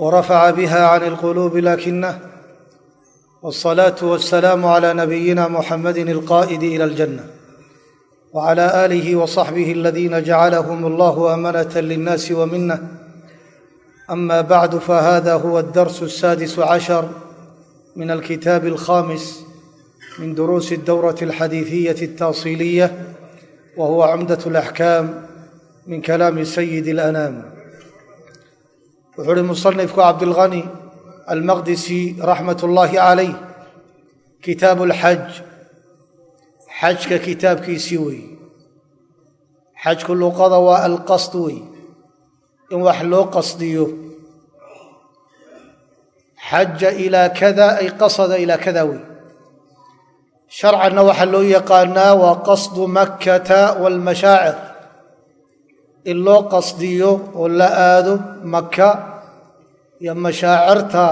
ورفع بها عن القلوب لكنه والصلاة والسلام على نبينا محمد القائد إلى الجنة وعلى آله وصحبه الذين جعلهم الله أمنة للناس ومنه أما بعد فهذا هو الدرس السادس عشر من الكتاب الخامس من دروس الدورة الحديثية التاصيلية وهو عمدة الأحكام من كلام سيد الأنام wuxuu uhi musanifku cabdilghani almaqdisi raxmat ullaahi calayh kitaabu alxaj xajka kitaabkiisii wey. Xajku luqada waa alqasd wey. In wax loo qasdiyo. Xaja ilaa kada ay qasada ilaa kada wey. Sharcanna waxaa loo yaqaanaa waa qasdu makkata waalmashaacir in loo qasdiyo oo la aado maka iyo mashaacirta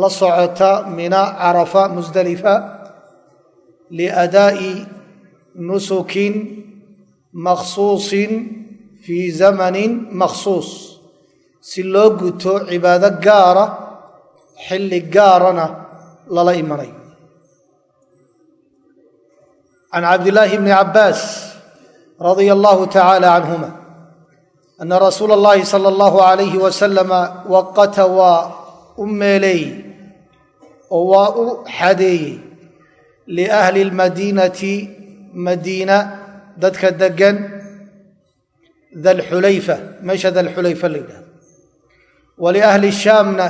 la socota mina carafa musdalifa liadaa'i nusukin makhsuusin fii zamanin makhsuus. Si loo guto cibaado gaara xilli gaarana lala imanayo can cabdillaahi bni cabbaas radia allahu tacaala canhuma ana rasuula اllahi sala allahu alayhi wasalama waqata waa u meeleeyey oo waa u xadeeyey liahli اlmadiinati madiina dadka degan dalxulayfa meesha dalxulayfa la yidhahdo waliahli shaamna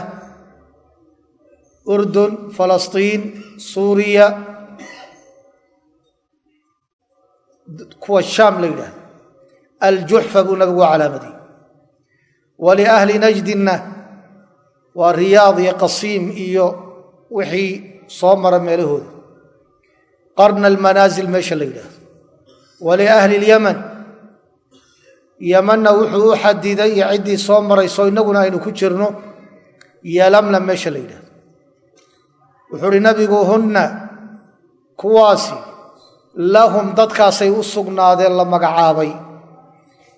urdun falastiin suuriya kuwa shaam la yidhahdo aljuxfa buu nabigu calaamadiyey waliahli najdinna waa riyaad iyo qasiim iyo wixii soo mara meelahooda qarna almanaasil meesha la yidhaahdo waliahli lyaman yamanna wuxuu u xadiday iyo ciddii soo marayso innaguna aynu ku jirno yalamna meesha la yidhahdo wuxuu uhi nabigu kuwaasi lahum dadkaasay u sugnaadeen la magacaabay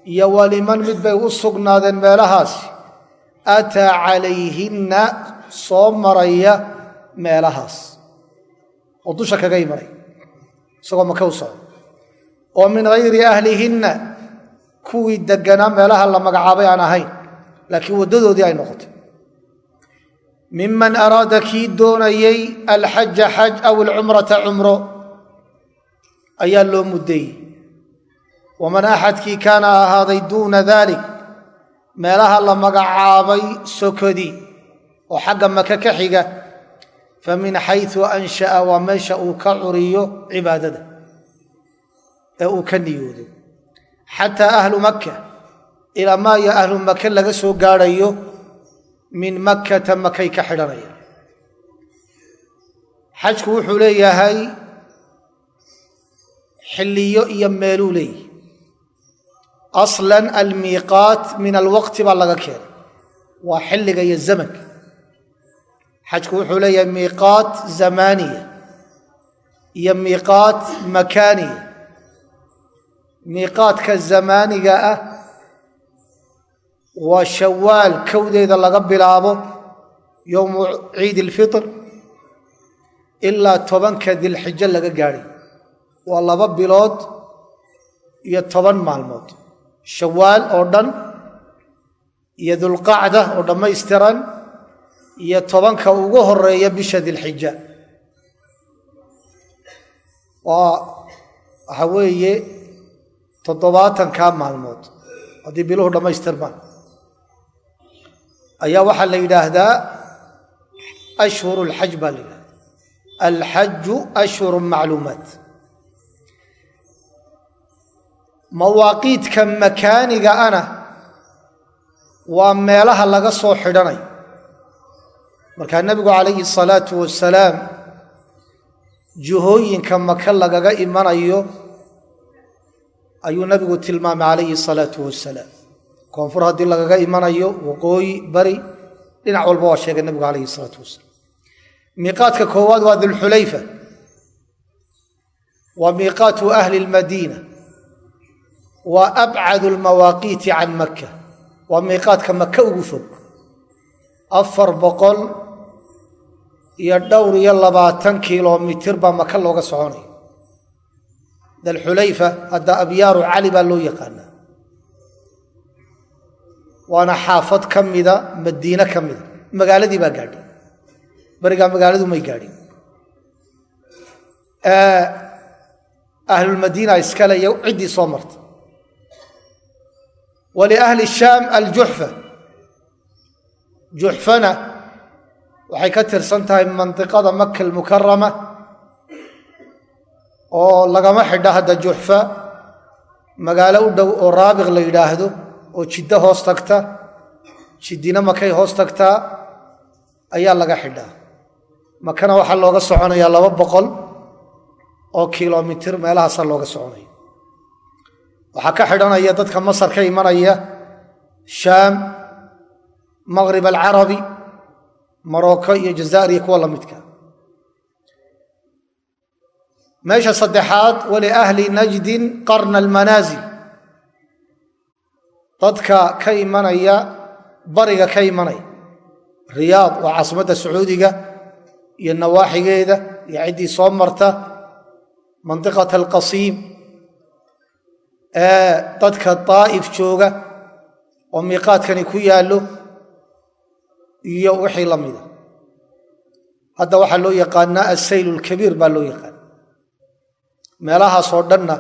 iyo waliman mid bay u sugnaadeen meelahaasi ataa calayhinna soo maraya meelahaas. Oo dusha kaga imanaya isagoo maka u socdo. Oo min hayri ahlihinna kuwii deganaa meelaha la magacaabay aan ahayn. Laakiin waddadoodii ay noqotay. Miman araada kii doonayey alxaja xaj aw alcumrata cumro. Ayaa loo muddeeyey waman axadkii kaana ahaaday duuna dalik meelaha la magacaabay sokodi oo xagga maka ka xiga fa min xaysu ansha'a waa meesha uu ka curiyo cibaadada ee uu ka niyoodo xataa ahlu makka ilaa maayo ahlu maka laga soo gaadhayo min makkata makay ka xidhanaya. Xajku wuxuu leeyahay xilliyo iyo meeluu leeyahy aslan almiiqaat min alwaqti baa laga keenay waa xilliga iyo zamanka xajku wuxuu leeyahay miiqaat zamaaniya iyo miiqaat makaaniya miiqaadka zamaaniga ah waa shawaal kowdeeda laga bilaabo yowmu ciid ilfitr ilaa tobanka dilxijo laga gaadhay waa laba bilood iyo toban maalmood shawaal oo dhan iyo dulqacda oo dhammaystiran iyo tobanka ugu horreeya bisha dilxija waa waxa weeye toddobaatankaa maalmood haddii biluhu dhammaystirmaan ayaa waxaa la yidhaahdaa ashhuru alxaj baa la yidhahda alxaju ashhuru macluumaat mawaaqiidka makaaniga ana waa meelaha laga soo xidhanay. Markaa nebigu calayhi salaatu wasalaam jihooyinka maka lagaga imanayo ayuu nebigu tilmaamay calayhi salaatu wasalaam koonfur haddii lagaga imanayo waqooyi bari dhinac walba waa sheegay nebigu calayhi salaatu wasalaam miiqaadka koowaad waa dulxulayfa waa miiqaatu ahli lmadiina waa abcadu lmawaaqiiti can makka. Waa miiqaadka maka ugu fog. Afar boqol iyo dhowr iyo labaatan kilomitir baa maka looga soconaya dalxulayfa hadda abyaaru cali baa loo yaqaanaa. Waana xaafad ka mida madiine ka mida. Magaaladii baa gaadhay berigaa magaaladu may gaadhin ahlulmadiina iskale iyo ciddii soo marta waliahli shaam aljuxfa juxfana waxay ka tirsan tahay mandiqada maka almukarama oo lagama xidha hadda juxfa. Magaalo u dhow oo raabiq la yidhaahdo oo jiddo hoos tagta jiddina makay hoos tagtaa ayaa laga xidhaa. Makana waxaa looga soconayaa laba boqol oo kilomitir meelahaasaa looga soconaya waxaa ka xidhanaya dadka masar ka imanaya shaam maqrib alcarabi marocco iyo jazaa'ir iyo kuwa la midka. Meesha saddexaad waliahli najdin qarna almanaasil dadka ka imanaya bariga ka imanaya. Riyaad waa caasimadda sacuudiga iyo nawaaxigeeda iyo ciddii soo marta mandiqat alqasiim dadka daa'if jooga oo miiqaadkani ku yaallo iyo wixii la mida. Hadda waxaa loo yaqaanaa assayl lkabiir baa loo yaqaana meelahaasoo dhanna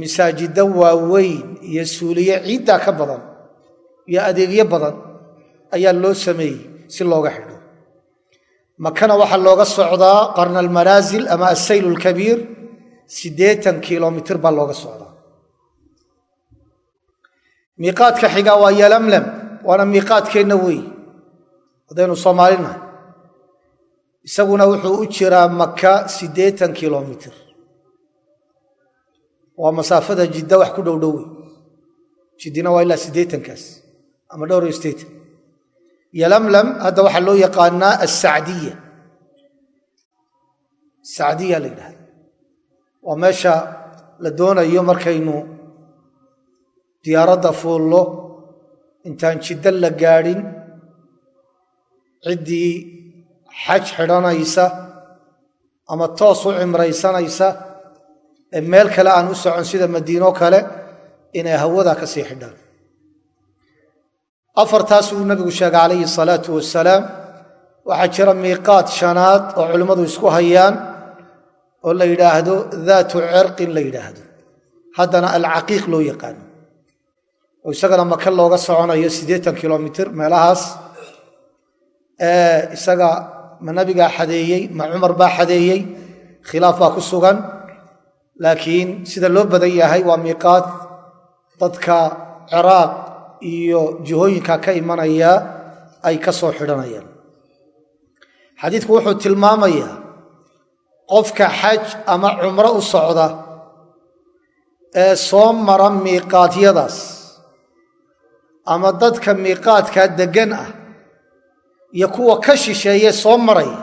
masaajiddo waaweyn iyo suuliye ciiddaa ka badan iyo adeegyo badan ayaa loo sameeyey si looga xidho. Makana waxaa looga socdaa qarna almanaasil ama assayl lkabiir siddeetan kilomitir baa looga socdaa miiqaadka xigaa waa yalamlam waana miiqaadkeenna weey. Haddaynu soomaalinahay isaguna wuxuu u jiraa maka siddeetan kilomitir. Waa masaafada jidda wax ku dhow dhowey jiddina waa ilaa siddeetankaas ama dhowr iyo yalamlam hadda waxaa loo yaqaanaa assacdiya. Sacdiya la yidhahda waa meesha la doonayo markaynu diyaaradda fuullo intaan jiddo la gaadhin ciddii xaj xidhanaysa ama toos u cimraysanaysa ee meel kale aan u socon sida madiino kale inay hawada ka sii xidhaan. Afartaas uu nabigu sheegay calayhi salaatu wasalaam waxaa jira miiqaad shanaad oo culimmadu isku hayaan oo la yidhaahdo daatu cirqin la yidhaahdo. Haddana alcaqiiq loo yaqaano oo isagana maka looga soconayo siddeetan kilomitir meelahaas isaga ma nabigaa xadeeyey ma cumar baa xadeeyey khilaaf baa ku sugan. Laakiin sida loo badan yahay waa miiqaad dadka ciraaq iyo jihooyinka ka imanaya ay ka soo xidhanayaan. Xadiidku wuxuu tilmaamayaa qofka xaj ama cumro u socda ee soo mara miiqaadyadaas ama dadka miiqaadkaa deggan ah iyo kuwa ka shisheeye soo maraya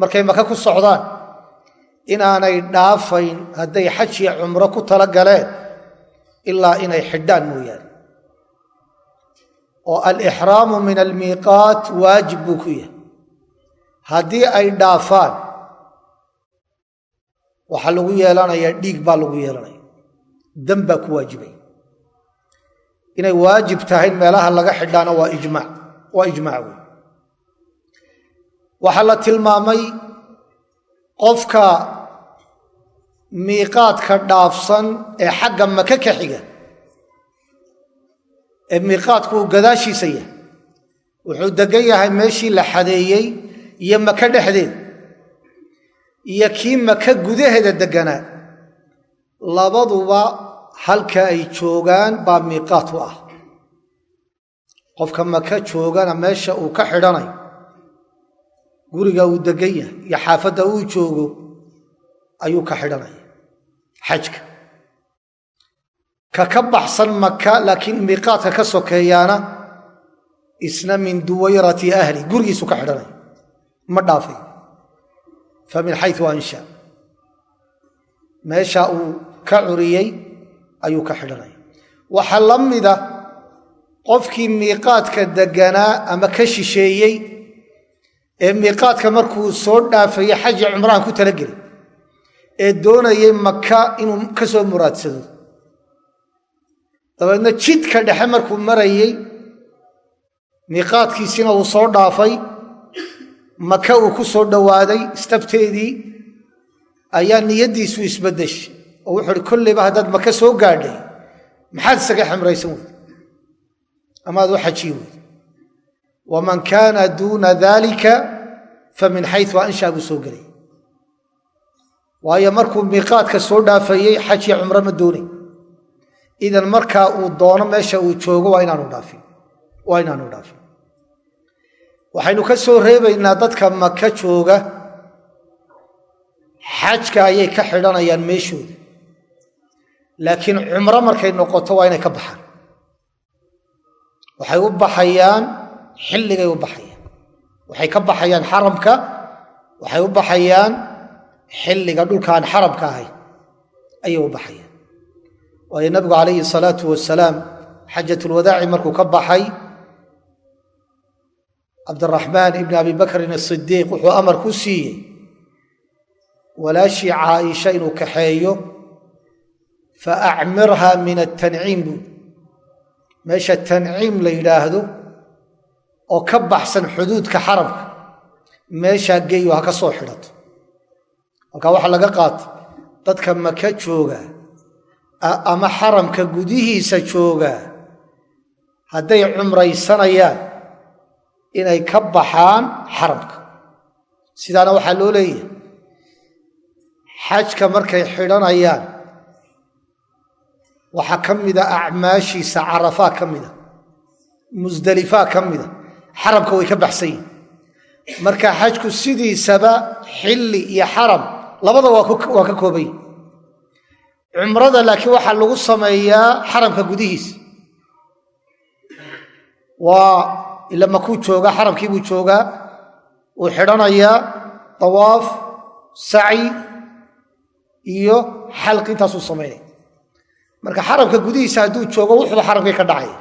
markay maka ku socdaan inaanay dhaafayn hadday xaj iyo cumro ku tala galeen ilaa inay xidhaan mooyaane. Oo alixraamu min almiiqaat waajib buu ku yahay. Haddii ay dhaafaan waxaa lagu yeelanayaa dhiig baa lagu yeelanaya dam baa ku waajibay inay waajib tahay meelaha laga xidhaana waa ijmaac waa ijmaac wey waxaa la tilmaamay qofka miiqaadka dhaafsan ee xagga maka ka xiga ee miiqaadku uu gadaashiisa yahay wuxuu degan yahay meeshii la xadeeyey iyo maka dhexdeed iyo kii maka gudaheeda degganaa labaduba halka ay joogaan baa miiqaat u ah. Qofka maka joogana meesha uu ka xidhanayo guriga uu degan yahay iyo xaafadda uu joogo ayuu ka xidhanaya xajka. Ka ka baxsan maka laakiin miiqaadka ka sokeeyaana isna min duwayrati ahli. Gurigiisu ka xidhanaya ma dhaafay. Fa min xayu ansha. Meesha uu ka curiyey ayuu ka xidhanaya. Waxaa la mida qofkii miiqaadka deganaa ama ka shisheeyey ee miiqaadka markuu soo dhaafayey xaji cumrahan ku talageli ee doonayay maka inuu ka soo muraadsado. Dabeedna jidka dhexe markuu marayey miiqaadkiisina uu soo dhaafay maka uu ku soo dhowaaday istabteedii ayaa niyaddiisu isbaddeshay oo wuxuu uhi kolleyba haddaad maka soo gaadhay maxaad isaga xamraysan weyd? Amaad u xajiyi weyd? Waman kaana duuna dalika fa min xayu anshaa buu soo gelay. Waayo markuu miiqaadka soo dhaafayey xajiya cumro ma doonay. Idan markaa uu doono meesha uu joogo waa inaanu dhaafin. Waa inaanu dhaafin. Waxaynu ka soo reebaynaa dadka maka jooga. Xajka ayay ka xidhanayaan meeshooda laakiin cumro markay noqoto waa inay ka baxaan. Waxay u baxayaan xilligay u baxayaan. Waxay ka baxayaan xaramka waxay u baxayaan xilliga dhulkaan xaramka ahayn ayay u baxayaan. Waayo nabigu calayhi salaatu wasalaam xajatulwadaaci markuu ka baxay cabdiraxmaan ibni abi bakrin asidiiq wuxuu amar ku siiyey walaashii caaisha inuu kaxeeyo fa acmirha min atanciim buu meesha tanciim la yidhaahdo oo ka baxsan xuduudka xaramka meeshaa geeyo ha ka soo xidhato halkaa waxaa laga qaatay dadka maka jooga ama xaramka gudihiisa jooga hadday cumraysanayaan inay ka baxaan xaramka sidaana waxaa loo leeyahay xajka markay xidhanayaan waxaa ka mida acmaashiisa carafaa ka mida musdelifaa ka mida xaramka way ka baxsan yihiin marka xajku sidiisaba xilli iyo xaram labada waa ka koobay cumrada laakiin waxaa lagu sameeyaa xaramka gudihiisa waa ila makuu joogaa xaramkii buu joogaa uu xidhanayaa dawaaf saci iyo xalq intaasuu samaynaya marka xaramka gudihiisa hadduu joogo wuxuba xaramkii ka dhacaya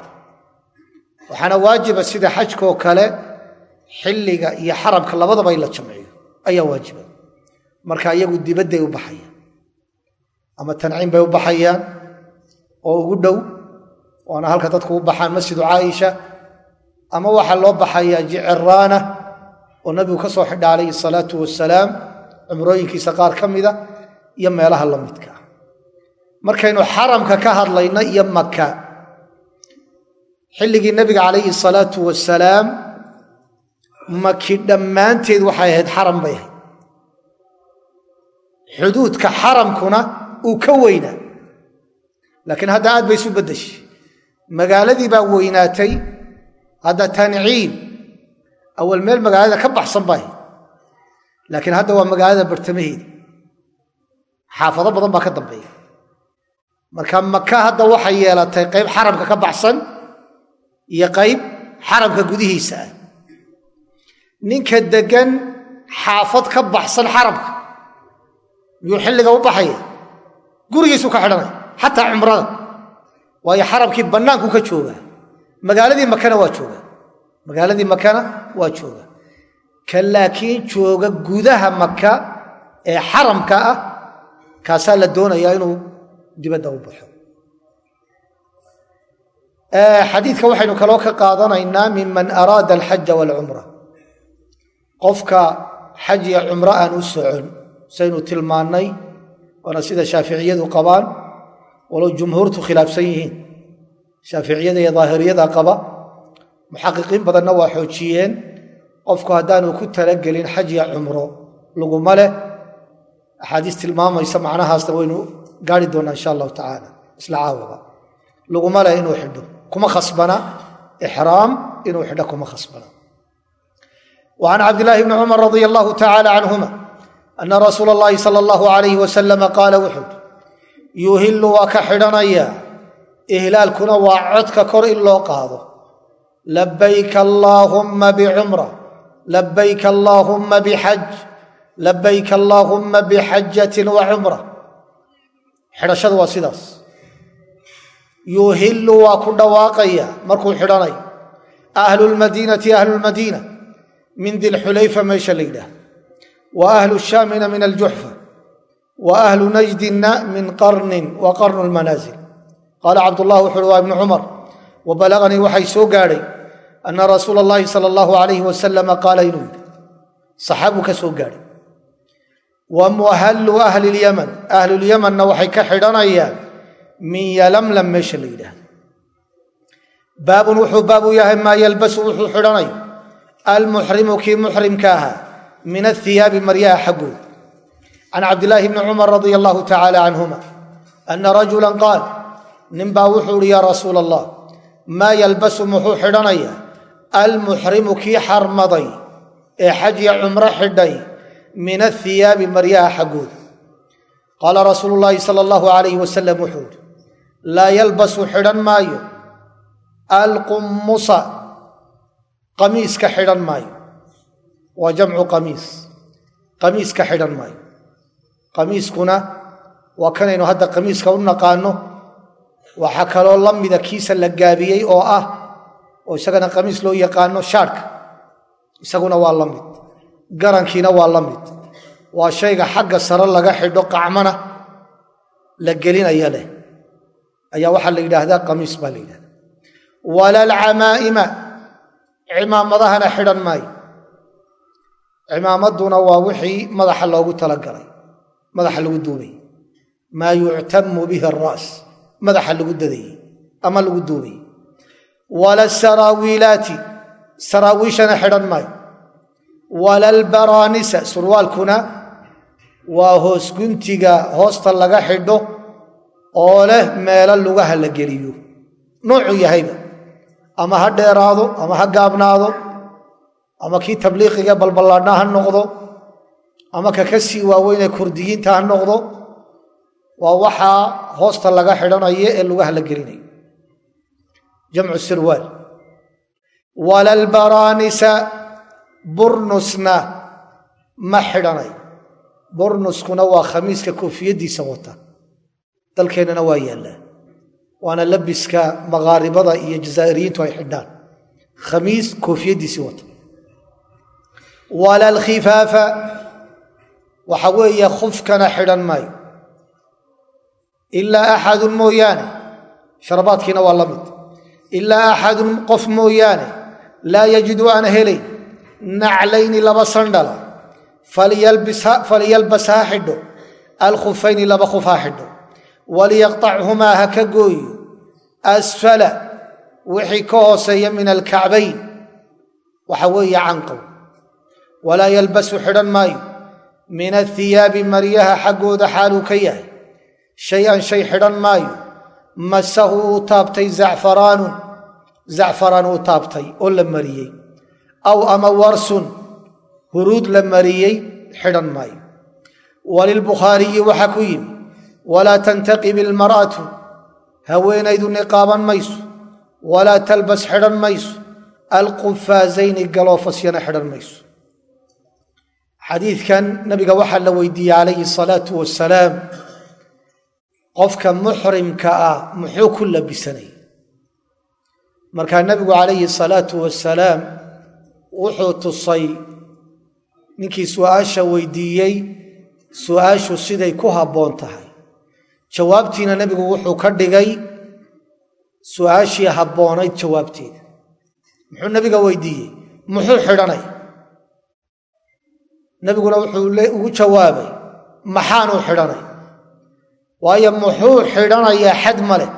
waxaana waajiba sida xajkoo kale xilliga iyo xaramka labadaba in la jamciyo. Ayaa waajiba. Marka iyagu dibadday u baxayaan. Ama tanciim bay u baxayaan. Oo ugu dhow waana halka dadku u baxaan masjidu caaisha. Ama waxaa loo baxayaa jiciraana oo nabigu ka soo xidha calayhi salaatu wasalaam cumrooyinkiisa qaar ka mida iyo meelaha la midka ah markaynu xaramka ka hadlayna iyo maka xilligii nabiga calayhi salaatu wasalaam maki dhammaanteed waxay ahayd xaram bay ahayd. Xuduudka xaramkuna uu ka weynaa. Laakiin hadda aad bay isu beddeshay. Magaaladii baa weynaatay. Hadda tanciim awal meel magaalada ka baxsan bay laakiin hadda waa magaalada bartamaheeda xaafado badan baa ka dambeeya marka maka hadda waxay yeelatay qayb xaramka ka baxsan iyo qayb xaramka gudihiisa ah. Ninka deggan xaafad ka baxsan xaramka miyuu xilliga u baxaya. Gurigiisuu ka xidhanaya xataa cumrada. Waayo xaramkii bannaanku ka joogaa. Magaaladii makana waa joogaa. Magaaladii makana waa jooga ka laakiin jooga gudaha maka ee xaramka ah kaasaa la doonayaa inuu dibadda u baxo. Xadiidka waxaynu kaloo ka qaadanaynaa miman araada alxaja waalcumra qofka xaj iyo cumro aan u socon saynu tilmaannay waana sida shaaficiyadu qabaan walow jumhuurtu khilaafsan yihiin. Shaaficiyada iyo daahiriyada qaba muxaqiqiin badanna waa xoojiyeen. Qofku haddaanu ku talagelin xaj iyo cumro laguma leh. Axaadiis tilmaamaysa macnahaasna waynu gaari doonaa insha allahu tacaala isla caawaba laguma leh inuu xidho. Kuma khasbana. Ixraam inuu xidho kuma khasbana. Wa can cabdillaahi bni cumar radia allahu tacaala canhuma ana rasuula allahi sala allahu alayh wasalama qaala wuxuu yuhillu waa ka xidhanayaa ihlaalkuna waa codka kor in loo qaado. Labayka allaahumma bicumra labayka allaahumma bixaj labayka allaahumma bixajatin wa xidhashadu waa sidaas. Yuhillu waa ku dhawaaqaya markuu xidhanayo ahlu lmadiinati ahlu lmadiina min dilxulayfa meesha la yidhaah. Wa ahlu shaamina min aljuxfa wa ahlu najdina min qarnin wa qarnu lmanaasil qaala cabdullah wuxu uhi waa ibnu cumar wa waxay soo gaadhay ana rasuula allahi sala allahu alayhi wasalama qaala inuu yidhi. Saxaabuu ka soo gaadhay wa muhallu ahli lyaman ahlulyamanna waxay ka xidhanayaan min yalamlam meesha la yidhaahdo. Baabun wuxuu baab u yahay maa yalbasu wuxuu xidhanayo almuxrimu kii muxrimka ahaa min athiyaabi maryaha xaggooda. Can cabdilaahi bni cumar radia allahu tacaala canhuma ana rajula qaal ninbaa wuxuu uhi yaa rasuula allah maa yalbasu muxuu xidhanaya almuxrimu kii xarmaday ee xajya cumro xidhay min athiyaabi maryaha xaggooda qaala rasuulu llaahi sala allahu alayh wasalam wuxuu ihi laa yalbasu xidhan maayo. Alqumusa qamiiska xidhan maayo. Waa jamcu qamiis qamiiska xidhan maayo. Qamiiskuna waa kanaynu hadda qamiiska u naqaano. Waxaa kaloo la mida kiisa la gaabiyey oo ah oo isagana qamiis loo yaqaano shaarhka isaguna waa la mid garankiina waa la mid. Waa shayga xagga sare laga xidho qacmana la gelinaya leh. Ayaa waxaa la yidhaahdaa qamiis baa la yidhahdaa wala alcamaa'ima cimaamadahana xidhan maayo. Cimaamadduna waa wixii madaxa loogu talagalay madaxa lagu duubay. Maa yuctamu bihi ara's madaxa lagu dadayey ama lagu duubayey wala saraawiishana xidhan maayo wala albaraanisa surwaalkuna waa hoos guntiga hoosta laga xidho oo leh meelo lugaha la geliyo. Noocuu yahayba. Ama ha dheeraado ama ha gaabnaado ama kii tabliiqiga balballaadhna ha noqdo ama ka ka sii waaweynee kurdiyiinta ha noqdo waa waxaa hoosta laga xidhanayo ee lugaha la gelinayo jamcu sirwaal. Wala albaraanisa burnusna ma xidhanayo burnuskuna waa khamiiska koofiyaddiisa wata. Dalkeennana waa yaallaa. Waana labiska maqaaribada iyo jazaa'iriyiintu ay xidhaan. Khamiis koofiyaddiisii wata. Wala alkhifaafa waxa weeye khufkana xidhan maayo. Ilaa axadun mooyaane sharabaadkiina waa la mid. Ilaa axadun qof mooyaane laa yajidu aan helayn naclayni laba sandhala falyalbas ha xidho alkhufayni laba khuf ha xidho waliyaqطachumaa ha ka gooyo asfala wixii ka hooseeya min alkacbayn waxa weeye canqow walaa yalbasu xidhan maayo min athiyaabi maryaha xaggooda xaaluu ka yahay shay-an shay xidhan maayo masahu uu taabtay zacfaraanun zacfaraan uu taabtay oo la mariyey aw ama warsun huruud la mariyey xidhan maayo. Walilbukhaariyi waxaa ku yimi walaa tantaqib ilmar'atu haweenaydu niqaaban mayso walaa talbas xidhan mayso alqufaazayni galoofasyana xidhan mayso. Xadiidkan nabiga waxaa la weydiiyey calayhi salaatu wasalaam qofka muxrimka ah muxuu ku labisanay? Markaa nebigu calayhi salaatu wasalaam wuxuu tusay ninkii su'aasha weydiiyey su'aashu siday ku habboon tahay. Jawaabtiina nebigu wuxuu ka dhigay su'aashii habboonayd jawaabteeda. Muxuu nebiga weydiiyey? Muxuu xidhanay? Nebiguna wuxuu ugu jawaabay maxaanuu xidhanay? Waayo muxuu xidhanayaa xad ma leh.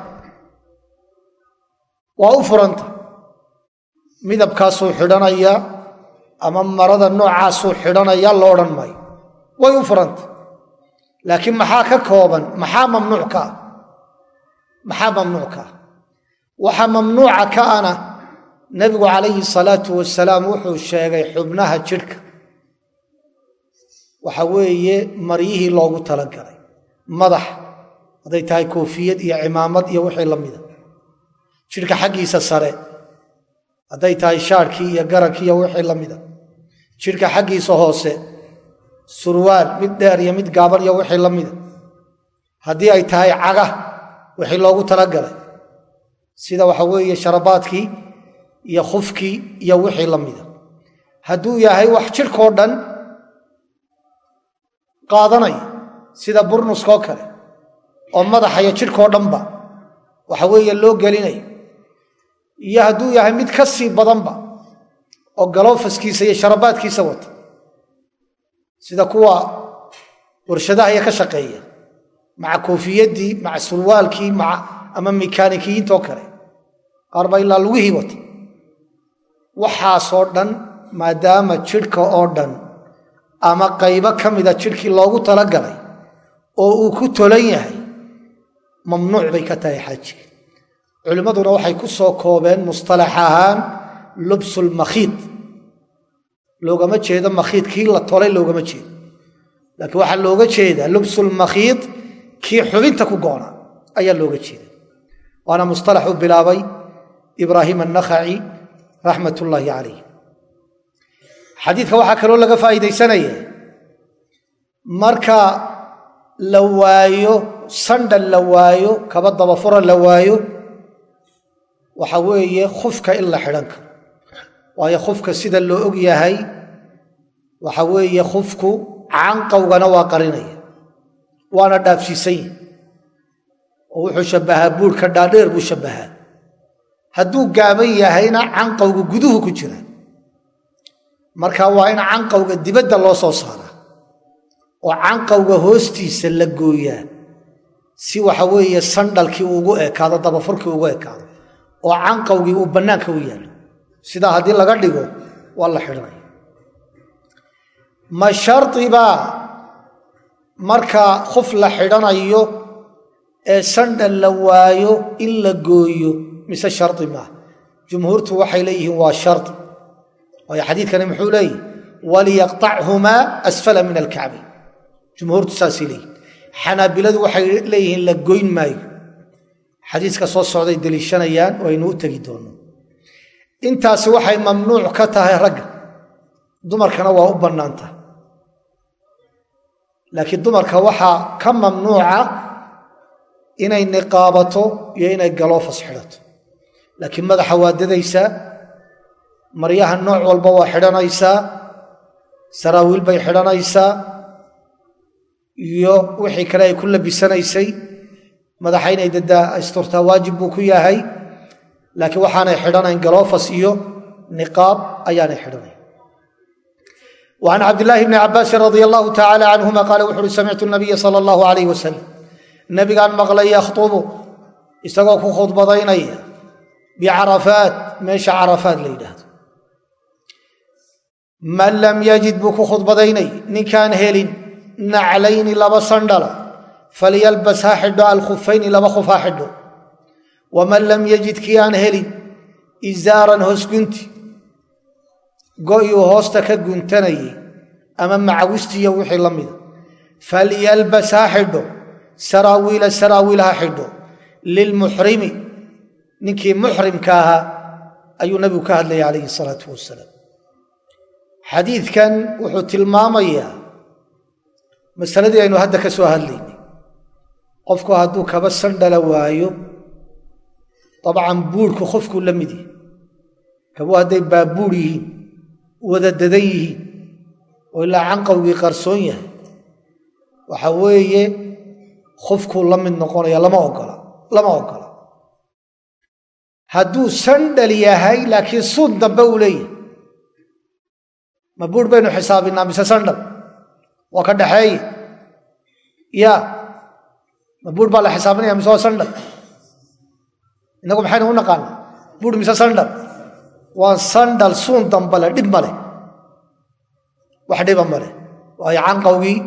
Waa u furanta. Midabkaasuu xidhanayaa ama marada noocaasuu xidhanayaa lo odhan maayo. Way u furanta laakiin maxaa ka kooban? Maxaa mamnuuc ka ah? Maxaa mamnuuc ka ah? Waxaa mamnuuca ka ana nebigu calayhi salaatu wasalaam wuxuu sheegay xubnaha jidhka. Waxa weeye maryihii loogu talagalay madax. Hadday tahay koofiyad iyo cimaamad iyo wixii la mida jidhka xaggiisa sare hadday tahay shaarkii iyo garankii iyo wixii la mida. Jidhka xaggiisa hoose surwaal mid dheer iyo mid gaaban iyo wixii la mida. Haddii ay tahay caga wixii loogu talagalay. Sida waxa weeye sharabaadkii iyo khufkii iyo wixii la mida. Hadduu yahay wax jidhkao dhan qaadanaya sida burnuskoo kale oo madaxaya jidhkao dhanba waxa weeye loo gelinayo iyo hadduu yahay mid ka sii badanba oo galoofaskiisa iyo sharabaadkiisa wata sida kuwa warshadaha iyo ka shaqeeya maca koofiyaddii maca sulwaalkii maa ama mikaanikiyiintoo kale qaar baa ilaa lugihii wata. Waxaasoo dhan maadaama jidhka oo dhan ama qaybo ka mida jidhkii loogu talagalay oo uu ku tolan yahay mamnuuc bay ka tahay xaajiga culimmaduna waxay ku soo koobeen mustalax ahaan lubsulmakhiid loogama jeedo makhiid kii la tolay loogama jeedo. Laakiin waxaa looga jeedaa lubsulmakhiid kii xubinta ku goona ayaa looga jeeda waana mustalax u bilaabay ibraahim annakhaci raxmat ullaahi calayh xadiidka waxaa kaloo laga faa'iidaysanaya marka la waayo sandhal la waayo kaba dabafura la waayo waxa weeye khufka in la xidhan karo. Waayo khufka sida loo og yahay waxa weeye khufku canqowgana waa qarinaya waana dhaafsiisan yahi oo wuxuu shabbahaa buurhka dhaadheer buu shabbahaa. Hadduu gaaban yahayna canqowga guduhu ku jira. Marka waa in canqowga dibadda loo soo saaraa. Oo canqowga hoostiisa la gooyaa. Si waxa weeye sandhalkii ugu ekaado dabafurkii ugu ekaado oo canqowgii uu bannaanka u yaallo. Sidaa haddii laga dhigo waa la xidhanaya ma shardibaa marka khuf la xidhanayo ee sandhal la waayo in la gooyo mise shardi maaha jumhuurtu waxay leeyihiin waa shardi waayo xadiidkani muxuu leeyihi waliyaqtachumaa asfala min alkacbayn jumhuurtu saasay leeyihiin xanaabiladu waxay leeyihiin la goyn maayo xadiiska soo socday deliishanayaan oo aynu u tegi doonno. Intaasi waxay mamnuuc ka tahay ragga dumarkana waa u bannaanta. Laakiin dumarka waxaa ka mamnuuca inay niqaabato iyo inay galoofas xidhato. Laakiin madaxa waa dadaysaa maryaha nooc walba waa xidhanaysaa saraawiil bay xidhanaysaa iyo wixii kale ay ku labisanaysay madaxa inay isturtaa waajib buu ku yahay laakiin waxaanay xidhanayn galoofas iyo niqaab ayaanay xidhanayn. An cabdilaahi bni cabaasin radia allahu tacaala canhuma qaala wuxu uhi samictu nabiya sala allahu alayh wasalam nabigaan maqlay yakhtubu isagoo ku khudbadaynaya bicarafaat meesha carafaat la yidhaahdo. Man lam yajid buu ku khudbadaynay ninkaan helin naclayni laba sandhala falyalbas ha xidho alkhufayni laba khuf ha xidho waman lam yajid kii aan helin izaaran hoosgunti go'yuu hoosta ka guntanayay ama macawistiiyo wixii la mida falyalbas ha xidho saraawiila saraawiil ha xidho lilmuxrimi ninkii muxrimka ahaa ayuu nabigu ka hadlayay calayhi salaatu wasalaam xadiidkan wuxuu tilmaamayaa masaladii aynu hadda ka soo hadlaynay qofku hadduu kaba sandhala waayo dabcan buurhku qofkuu la mid yahay kabuu hadday baabuur yihiin wada dadan yihiin oo ilaa canqowgii qarsoon yahay waxa weeye qofkuu la mid noqonaya lama ogola lama ogola. Hadduu sandhal yahay laakiin suud dambe uu leeyahay. Ma buur baynu xisaabinaa mise sandhal? Waa ka dhaxeeye ya buur baa la xisaabinaya mise waa sandhal innagu maxaynu u naqaana buur mise sandhal waa sandhal suun dambale dhib male. Wax dhiba male. Waayo canqowgii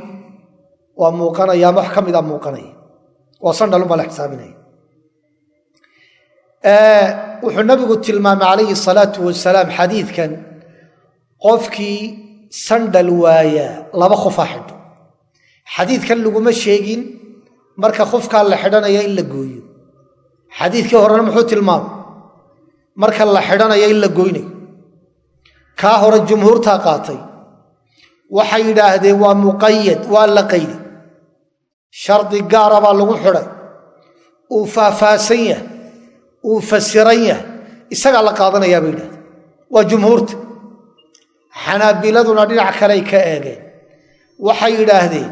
waa muuqanaya ama wax ka mida muuqanaya waa sandhal unbaa la xisaabinaya wuxuu nabigu tilmaamay calayhi salaatu wasalaam xadiidkan qofkii sandhal waayaa laba ha xidho xadiidkan laguma sheegin marka qofkaa la xidhanaya in la gooyo. Xadiidkii horena muxuu tilmaamay marka la xidhanaya in la goynayo. Kaa hore jumhuurtaa qaatay waxay yidhaahdeen waa muqayad waa la qayday. Shardi gaara baa lagu xidhay. Uu faahfaahsan yahay uu fasiran yahay isagaa la qaadanayaa bay yidhahdeen waa jumhuurta. Xanaabiladuna dhinac kaley ka eegeen. Waxay yidhaahdeen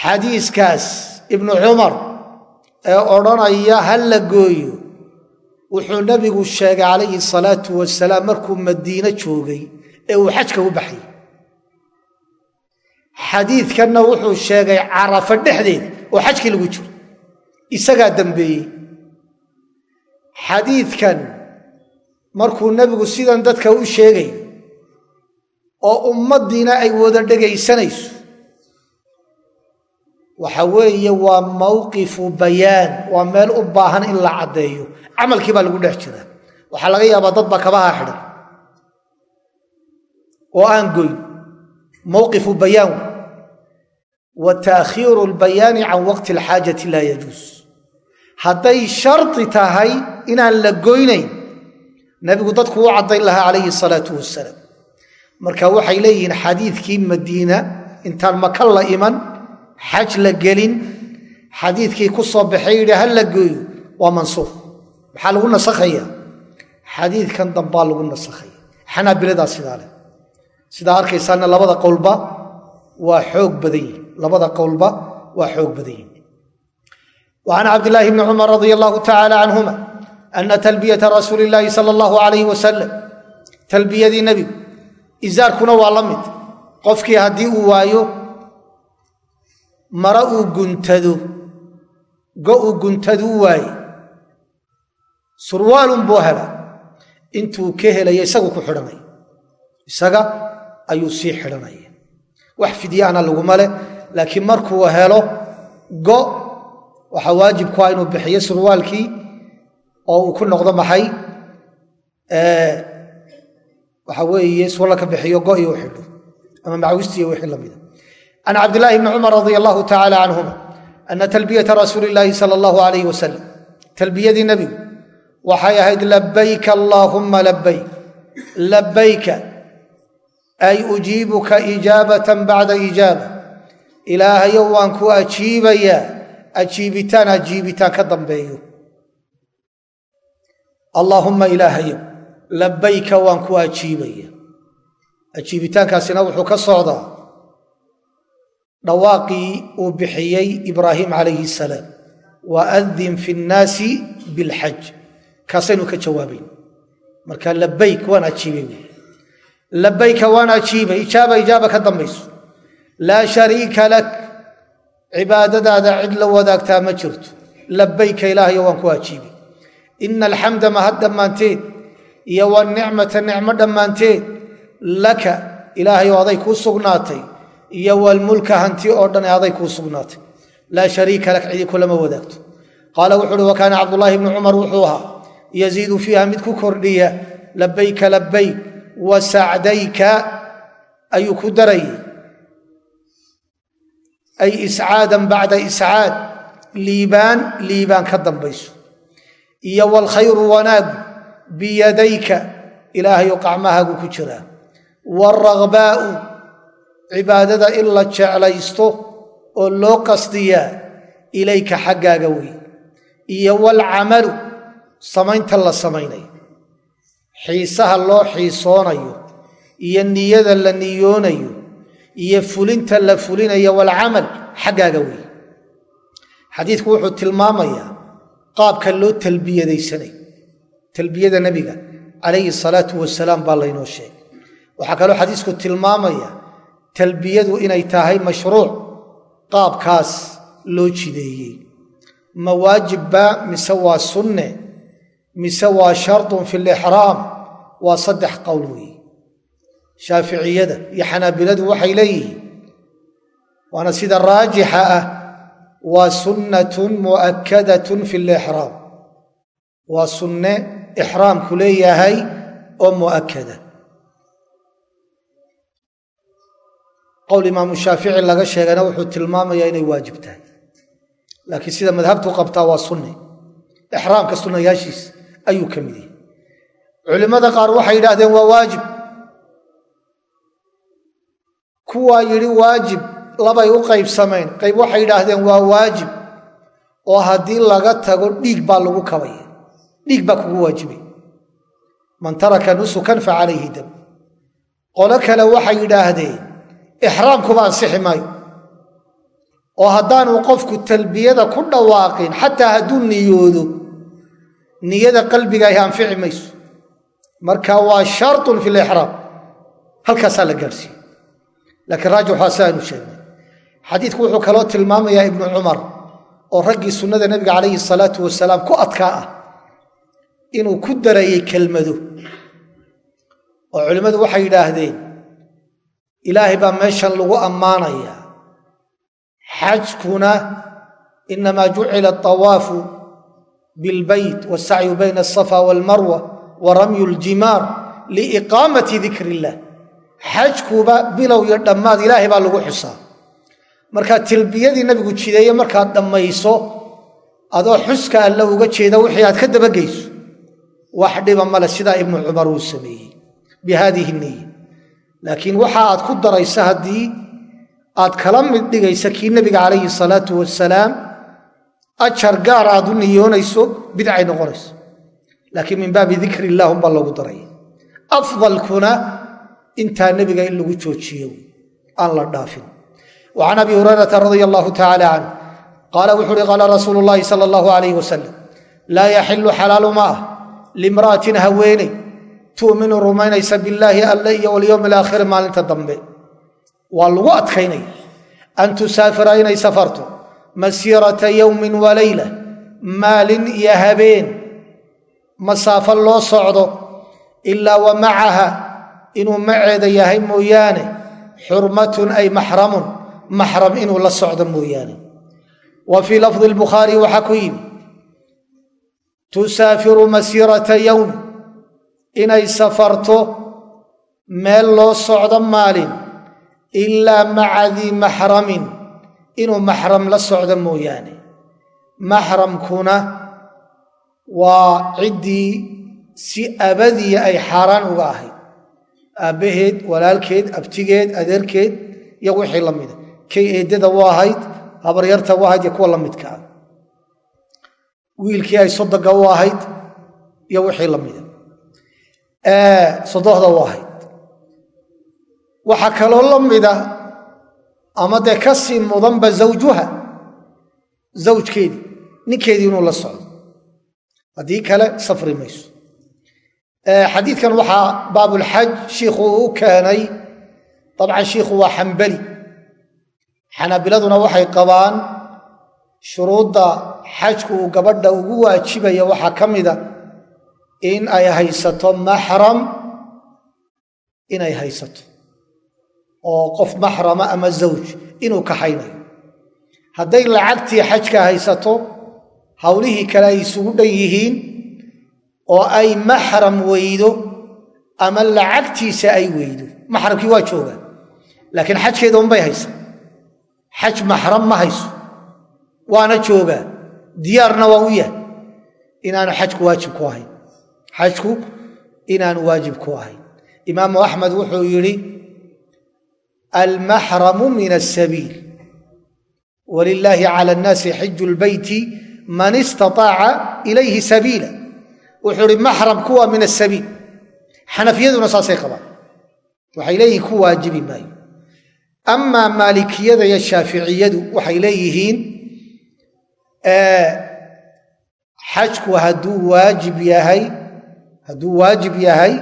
xadiiskaas ibnu cumar ee odhanaya ha la gooyo? Wuxuu nebigu sheegay calayhi salaatu wasalaam markuu madiine joogay ee uu xajka u baxayay xadiidkanna wuxuu sheegay carafo dhexdeed oo xajkii lagu jiro isagaa dambeeyey. Xadiidkan markuu nebigu sidan dadka u sheegay oo ummaddiina ay wada dhegaysanayso waxa weeye waa mawqifu bayaan waa meel u baahan in la caddeeyo. Camalkii baa lagu dhex jiraa. Waxaa laga yaabaa dad baa kabaha xidhan. Oo aan goyn. Mawqifu bayaan. Wa taakhiiru lbayaani can waqti alxaajati laa yajuus. Hadday shardi tahay inaan la goynayn nebigu dadku u caddayn lahaa calayhi salaatu wasalaam marka waxay leeyihiin xadiidkii madiina intaan maka la iman xaj la gelin xadiidkii ku soo baxay yidhi ha la gooyo? Waa mansuuq maxaa lagu nasakhaya xadiidkan dambaa lagu nasakhaya xanaabiladaa sidaa leh. Sidaa arkaysaana labada qowlba waa xoog badan yihiin labada qowlba waa xoog badan yihiin wa can cabdillaahi bni cumar radia allahu tacaala canhuma ana talbiyata rasuuli illaahi sala allahu alayh wasalam talbiyadii nebigu izaarkuna waa la mid. Qofkii haddii uu waayo mara uu guntado go uu guntaduu waaye surwaalun buu hela intuu ka helaya isagu ku xidhanaya isaga ayuu sii xidhanaya wax fidyaana laguma leh laakiin markuu helo go waxaa waajibku ah inuu bixiyo surwaalkii oo uu ku noqdo maxay? Waxa weeye surwaal ka bixiyo go iyo u xidho ama macawistiiyo wixii lamida can cabdillaahi bni cumar radia allahu tacaala canhuma ana talbiyata rasuuli illaahi sala allahu alayh wasalam talbiyadii nebigu waxay ahayd labayka allaahumma labayk labayka ay ujiibuka ijaabatan bacda ijaaba ilaahayow waan ku ajiibayaa ajiibitaan ajiibitaan ka dambeeyo allaahumma ilaahayow labayka waan ku ajiibaya ajiibitaankaasina wuxuu ka socdaa dhawaaqii uu bixiyey ibraahim calayhi salaam. Wa adin fi nnaasi bilxaj kaasaynu ka jawaabayn marka labayk waan ajiibay wy labayka waan ajiibay. Ijaaba ijaaba ka dambayso. Laa shariika lak. Cibaadadaada cid la wadaagtaa ma jirto. Labayka ilaahayo waan ku ajiibay. Ina alxamda mahad dhammaanteed. Iyo wanicmata nicmo dhammaanteed. Laka ilaahayo aday kuu sugnaatay iyo walmulka hanti oo dhan aday kuu sugnaatay. Laa shariika lak cidi kulama wadaagto. Qaala wuxu uhi wa kaana cabdulaahi bnu cumar wuxuu ahaa yaziidu fiiha mid ku kordhiya labayka labayk wa sacdayka ayuu ku darayay ay iscaadan bacda iscaad liibaan liibaan ka dambayso. Iyo waalkhayru wanaagu biyadayka ilaahayu qacmahaagu ku jiraa. Waalragbaa'u cibaadada in la jeclaysto oo loo qasdiyaa ilayka xaggaaga wey iyo waalcamalu samaynta la samaynayo xiisaha loo xiisoonayo iyo niyada la niyoonayo iyo fulinta la fulinayo waalcamal xaggaaga wey xadiidku wuxuu tilmaamayaa qaabka loo talbiyadaysanayo talbiyada nebiga calayhi salaatu wasalaam baa laynoo sheegay. Waxaa kaloo xadiisku tilmaamaya talbiyadu inay tahay mashruuc qaabkaas loo jideeyey. Ma waajibba mise waa sunne mise waa shardun fi lixraam waa saddex qowl weeye shaaficiyada iyo xanaabiladu waxay leeyihiin waana sida raajixa ah waa sunnatun mu'akkadatun fi lixraam waa sunne ixraamku leeyahay oo mu'akkada qowl imaamu shaafici laga sheegana wuxuu tilmaamayaa inay waajib tahay. Laakiin sida madhabtu qabtaa waa sunne ixraamka sunnayaashiis ayuu ka mid yahay. Culimmada qaar waxay yidhaahdeen waa waajib. Kuwaa yidhi waajib labay u qaybsamayn qayb waxay yidhaahdeen waa waajib. Oo haddii laga tago dhiig baa lagu kabaya dhiig baa kugu waajibay. Man taraka nusukan fa calayhi dam. Qolo kale waxay yidhaahdeen ixraamkuba ansixi maayo oo haddaanu qofku talbiyada ku dhawaaqin xataa hadduu niyoodo niyada qalbigaahi anfici mayso. Marka waa shartun fi lixraam halkaasaa la gaadhsiiye laakiin raajix waa si aynu sheegnay. Xadiidku wuxuu kaloo tilmaamayaa ibnu cumar oo raggii sunnada nebiga calayhi salaatu wasalaam ku adkaa ah inuu ku darayey kelmado. Oo culimmadu waxay yidhaahdeen ilaahay baa meeshan lagu ammaanayaa xajkuna inamaa jucila atawaafu bilbayt wasacyu bayna asafa waalmarwa wa ramyu ljimaar liiqaamati dikri illah xajkuba bilow iyo dhammaad ilaahay baa lagu xusaa. Markaa tilbiyadii nabigu jideeye markaad dhammayso adoo xuska alla uga jeeda wixii aad ka dabageyso wax dhiba male sidaa ibnu cumar uu sameeyey. Bi haadihi niya laakiin waxa aad ku daraysa haddii aad kala mid dhigaysa kii nebiga calayhi salaatu wasalaam ajar gaar aad u niyoonayso bidcay noqonayso. Laakiin min baabi dikri illah umbaa loogu daraya afdalkuna intaa nebiga in lagu joojiyo aan la dhaafin. Wa can abi hurayrata radia allahu tacala canh qaala wuxu uhi qaala rasuulu llaahi sala allahu alayh wasalam laa yaxilu xalaalu ma ah haweeney tu'minu rumaynaysa billaahi alle iyo walyowmi alaakhiri maalinta dambe. Waa lagu adkaynaya an tusaafira inay safarto masiirata yowmin wa leyla maalin iyo habeen. Masaafo loo socdo ilaa wa macaha inuu maceeda yahay mooyaane xurmatun ay maxramun maxram inuu la socdo mooyaane. Wa fii lafdi lbukhaari waxaa ku yimi tusaafiru masiirata yowmi inay safarto meel loo socdo maalin ilaa maca dii maxramin inuu maxram la socdo mooyaane. Maxramkuna waa ciddii si abadiya ay xaaraan uga ahayd. Aabbaheed walaalkeed abtigeed adeerkeed iyo wixii la mida kay eeddada u ahayd habaryarta u ahayd iyo kuwa la midka ah. Wiilkii ay sodoga u ahayd iyo wixii la mida sodohda u ahayd waxaa kaloo la mida ama dee ka sii mudanba zawjuha. Zawjkeedii ninkeedii inuu la socdo. Haddii kale safri mayso. Xadiidkan waxaa baabulxaj shiikhu uu u keenay. Dabcan shiikhu waa xambali xanaabiladuna waxay qabaan shuruudda xajku uu gabadha ugu waajibaya waxaa ka mida in ay haysato maxram inay haysato. Oo qof maxrama ama zawj inuu kaxaynayo hadday lacagtii xajka haysato hawlihii kale ay isugu dhan yihiin oo ay maxram weydo ama lacagtiisa ay weydo. Maxramkii waa joogaa. Laakiin xajkeeda unbay haysa xaj maxram ma hayso. Waana joogaa. Diyaarna waa u yahay. Inaanu xajku waajib ku ahayn xajku inaanu waajib ku ahayn imaamu axmed wuxuu yidhi almaxramu min asabiil walilaahi cala annaasi xiju lbeyti man istaaaca ilayhi sabiila. Wuxuu ihi maxramku waa min asabiil xanafiyaduna saasay qabaan. Waxay leeyihiin ku waajibi maayo. Amaa maalikiyada iyo shaaficiyadu waxay leeyihiin xajku hadduu waajib yahay hadduu waajib yahay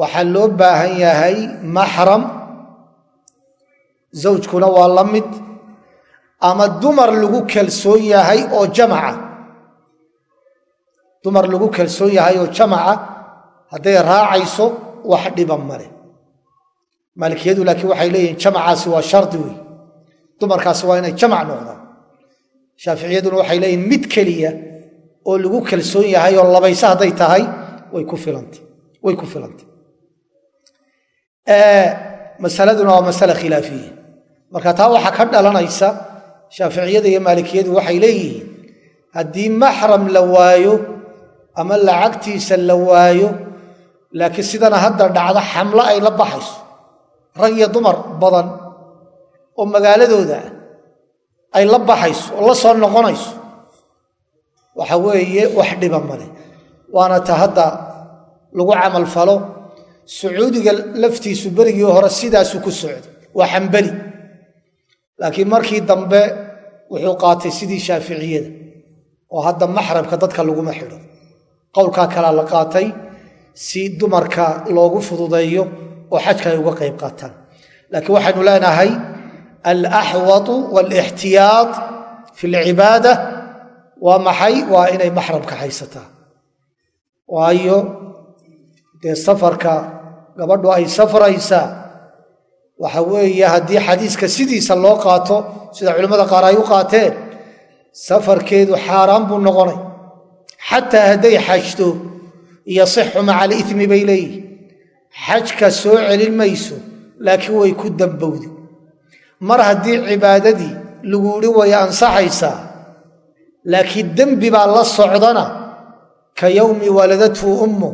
waxaa loo baahan yahay maxram. Zawjkuna waa la mid. Ama dumar lagu kalsoon yahay oo jamaca. Dumar lagu kalsoon yahay oo jamaca hadday raacayso wax dhiba male maalikiyadu laakiin waxay leeyihiin jamacaasi waa shardi wey dumarkaasi waa inay jamac noqdaan. Shaaficiyaduna waxay leeyihiin mid keliya oo lagu kalsoon yahay oo labayse hadday tahay way ku filantay masaladuna waa masale khilaafiya marka taa waxaa ka dhalanaysa shaaficiyada iyo maalikiyadu waxay leeyihiin haddii maxram la waayo ama lacagtiisa la waayo laakiin sidana hadda dhacda xamlo ay la baxayso rag iyo dumar badan oo magaaladooda ay la baxayso oo la soo noqonayso waxa weeye wax dhiba male waana ta hadda lagu camal falo sacuudiga laftiisu berigii hore sidaasuu ku socday waa xambali laakiin markii dambe wuxuu qaatay sidii shaaficiyada oo hadda maxramka dadka laguma xidho. Qowlkaa kalea la qaatay si dumarka loogu fududeeyo oo xajka ay uga qayb qaataan. Laakiin waxaynu leenahay alaxwatu waalixtiyaad fi alcibaada waa maxay? Waa inay maxramka haysataa waayo dee safarka gabadhu ay safraysaa waxa weeye haddii xadiiska sidiisa loo qaato sida culimmada qaar ay u qaateen safarkeedu xaaraan buu noqonay. Xataa hadday xajto yasixu maca alimi bay leeyihiin xajka soo celin mayso laakiin way ku dambowdi mar haddii cibaadadii lagu idhi way ansaxaysaa laakiin dembi baa la socdana ka yowmi waladathu ummu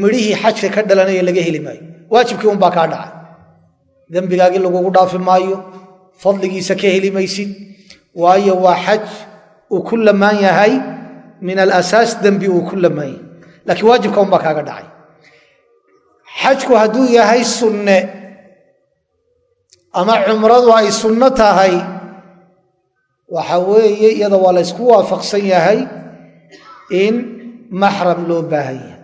midhihii xajka ka dhalanaya laga heli maayo. Waajibkii unbaa kaa dhacay. Dembigaagii lagugu dhaafi maayo fadligiisa ka heli maysid waayo waa xaj uu ku lamaan yahay min alasaas dembi uu ku lamaan laakiin waajibka unbaa kaaga dhacay. Xajku hadduu yahay sunne ama cumradu ay sunno tahay waxa weeye iyada waa la ysku waafaqsan yahay in maxram loo baahan yahay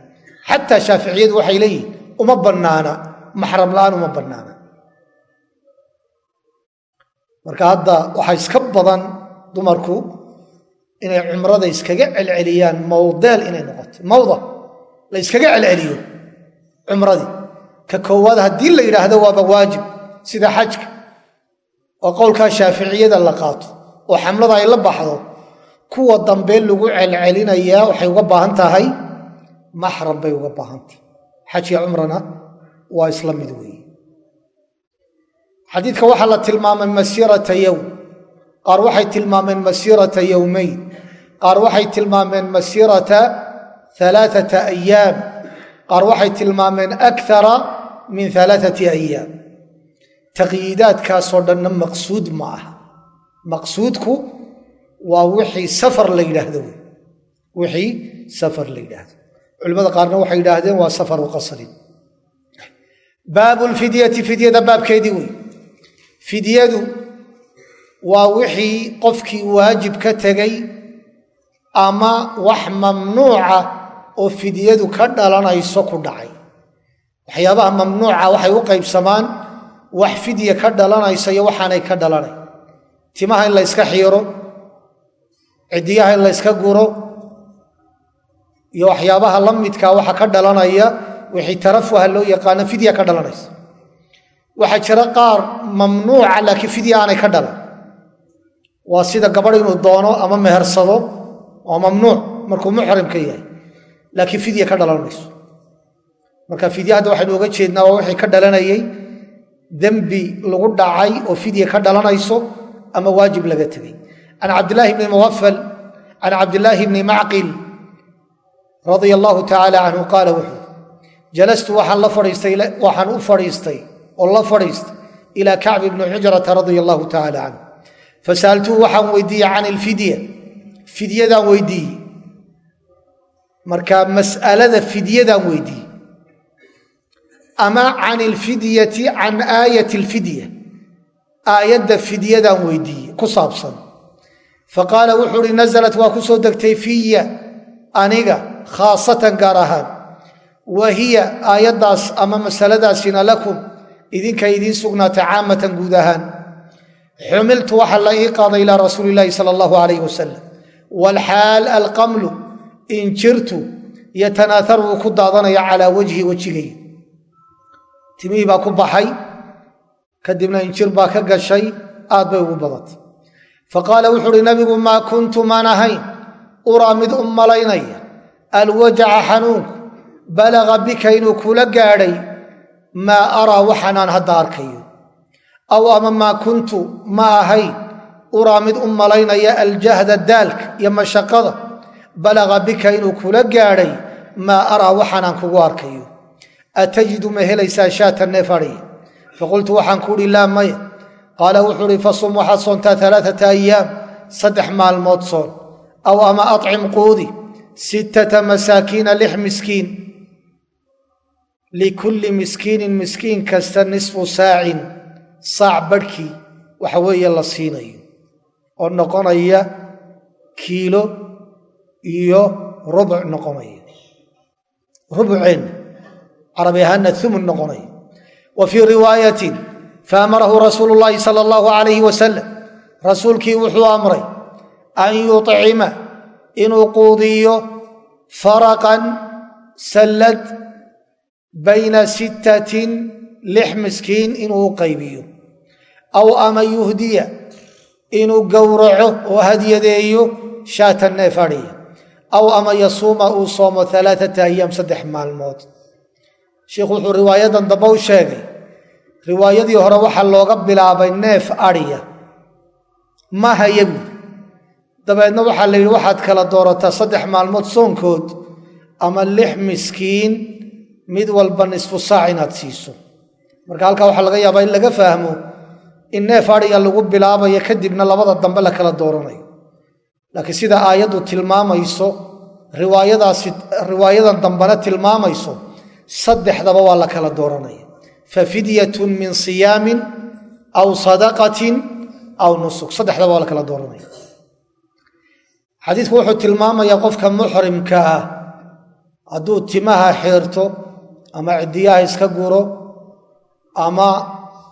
xataa shaaficiyadu waxay leeyihiin uma bannaana maxram la'aan uma bannaana marka hadda waxaa iska badan dumarku inay cumrada iskaga celceliyaan mawdeel inay noqoto mawda la yskaga celceliyo cumradii ka koowaad haddii la yidhaahdo waaba waajib sida xajka oo qowlkaa shaaficiyada la qaato oo xamlada ay la baxdo kuwa dambe lagu celcelinayaa waxay uga baahan tahay maxram bay uga baahan tahay xajya cumrana waa isla mid weeye xadiidka waxaa la tilmaamay masiirata yowm qaar waxay tilmaameen masiirata yowmayn qaar waxay tilmaameen masiirata alaaata ayaam qaar waxay tilmaameen akara min alaaati ayaam taqyiidaadkaasoo dhanna maqsuud ma aha. Maqsuudku waa wixii safar la yidhaahdo. Wixii safar la yidhaahdo. Culimmada qaarna waxay yidhaahdeen waa safaru qasrin baabu lfidyati fidyada baabkeedii wey. Fidyadu waa wixii qofkii waajib ka tegay ama wax mamnuuca oo fidyadu ka dhalanayso ku dhacay. Waxyaabaha mamnuuca waxay u qaybsamaan wax fidya ka dhalanaysa iyo waxaanay ka dhalanay. Timaha in la yska xiiro ciddiyaha in la yska guro iyo waxyaabaha la midkaa waxa ka dhalanaya wixii tarafuha loo yaqaano fidya ka dhalanaysa. Waxaa jira qaar mamnuuca laakiin fidya aanay ka dhalan. Waa sida gabadh inuu doono ama mehersado waa mamnuuc markuu muxrimka yahay laakiin fidya ka dhalan mayso marka fidya hadda waxaynu oga jeednaa waa wixii ka dhalanayay dembi lagu dhacay oo fidya ka dhalanayso ama waajib laga tegay can cabdilaahi bni muwafal can cabdilaahi bni macqil radia allahu tacaala canhu qaala wuxuu jalastu waxaan la fadhiistay waxaan u fadhiistay oo la fadhiistay ilaa kacbi bni xujrata radia allahu tacaala canhu fasa'altuhu waxaan weydiiyey can ilfidya fidyadaan weydiiyey marka mas'alada fidyadaan weydiiyey ama can ilfidyati can aayati alfidya aayadda fidyadaan weydiiyey ku saabsan faqaala wuxuu uhi nasalat waa ku soo degtay fiya aniga khaasatan gaar ahaan. Wa hiya aayaddaas ama masaladaasina lakum idinkay idiin sugnaatay caamatan guud ahaan. Xumiltu waxaa la ii qaaday ilaa rasuuli illaahi sala allahu alayh wasalam waalxaal alqamlu injirtu yatanaaharu uu ku daadanaya calaa wajhi wejigay. Timihii baa ku baxay kadibna injir baa ka gashay aad bay ugu badatay fa qaala wuxuu uhi nabigu maa kuntu maan ahayn. Uraa mid u malaynaya alwajaca xanuunku balaga bika inuu kula gaadhay maa araa waxaanaan hadda arkayo. Aw ama maa kuntu ma ahayn. Uraa mid u malaynaya aljahda daalka iyo mashaqada balaga bika inuu kula gaadhay maa araa waxaanaan kugu arkayo. Atajidu ma helaysaa shaata neef adhiya faqultu waxaan ku uhi laa maya qaala wuxuu uhi fasum waxaad soontaa alaaata ayaam saddex maalmood soon. Aw ama acim quudi sittata masaakiina lix miskiin. Likulli miskiinin miskiin kasta nisfu saacin saac barhkii waxa weeye la siinayo. Oo noqonaya kiilo iyo rubuc noqonaya. Rubuceenna carabi ahaanna umun noqonaya. Wa fii riwaayatin faamarahu rasuulu llaahi sala allahu alayhi wasalam rasuulkii wuxuu amray an yucima inuu quudiyo faraqan sallad bayna sittatin lix miskiin inuu qaybiyo aw ama yuhdiya inuu gowraco oo hadyadeeyo shaatan neef adhiya aw ama yasuuma uu soomo alaaata ayaam saddex maalmood sheikhu wuxuu riwaayadan dambe u sheegay riwaayadii hore waxaa looga bilaabay neef adhiya ma haya buuri dabeedna waxaa la yidhi waxaad kala doorataa saddex maalmood soonkood ama lix miskiin mid walba nisfu saac inaad siiso. Marka halkaa waxaa laga yaabaa in laga fahmo in neef adhiga lagu bilaabayo kadibna labada dambe la kala dooranayo. Laakiin sida aayaddu tilmaamayso riwaayadaasi riwaayadan dambena tilmaamayso saddexdaba waa la kala dooranaya fa fidyatun min siyaamin aw sadaqatin aw nusuk. Saddexdaba waa la kala dooranaya. Xadiidku wuxuu tilmaamayaa qofka muxrimka ah. Hadduu timaha xiirto ama cidiyaha iska guro ama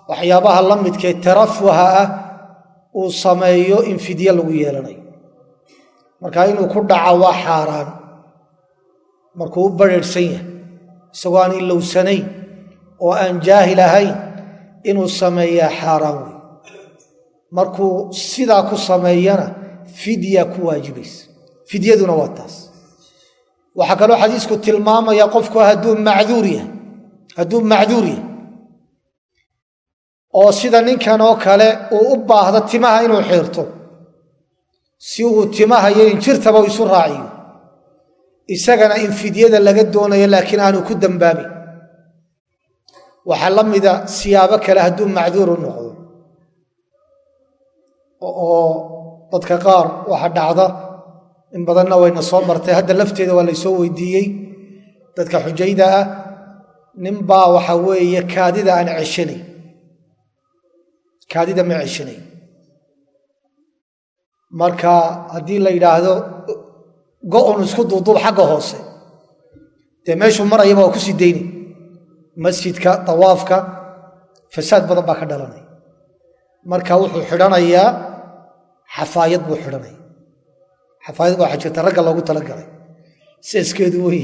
waxyaabaha la midkee tarafuha ah uu sameeyo in fidye lagu yeelanayo marka inuu ku dhaco waa xaaraan. Markuu u bareerhsan yahay isagoo aan ilowsanayn oo aan jaahil ahayn inuu sameeyaa xaaraan wey markuu sidaa ku sameeyana fidya ku waajibaysa. Fidyaduna waa taas. Waxaa kaloo xadiisku tilmaamaya qofku hadduu macduur yahay hadduu macduur yahay oo sida ninkan oo kale uu u baahdo timaha inuu xiirto si uu timaha iyo injirtaba isu raaciyo. Isagana in fidyada laga doonayo laakiin aanu ku dambaabin waxaa la mida siyaabo kale hadduu macduur u noqdo. Oo dadka qaar waxa dhacda in badanna wayna soo martay. Hadda lafteeda waa laysoo weydiiyey. Dadka xujayda ah ninbaa waxa weeye kaadida aan ceshanay. Kaadida ma ceshanay. Marka haddii la yidhaahdo go-on isku duuduub xagga hoose. Dee meeshuu marayaba waa ku sii dayni masjidka dawaafka fasaad badan baa ka dhalanaya marka wuxuu xidhanayaa xafaayad buu xidhanaya xafaayad waxaa jirta ragga loogu talagalay. Seeskeedu wey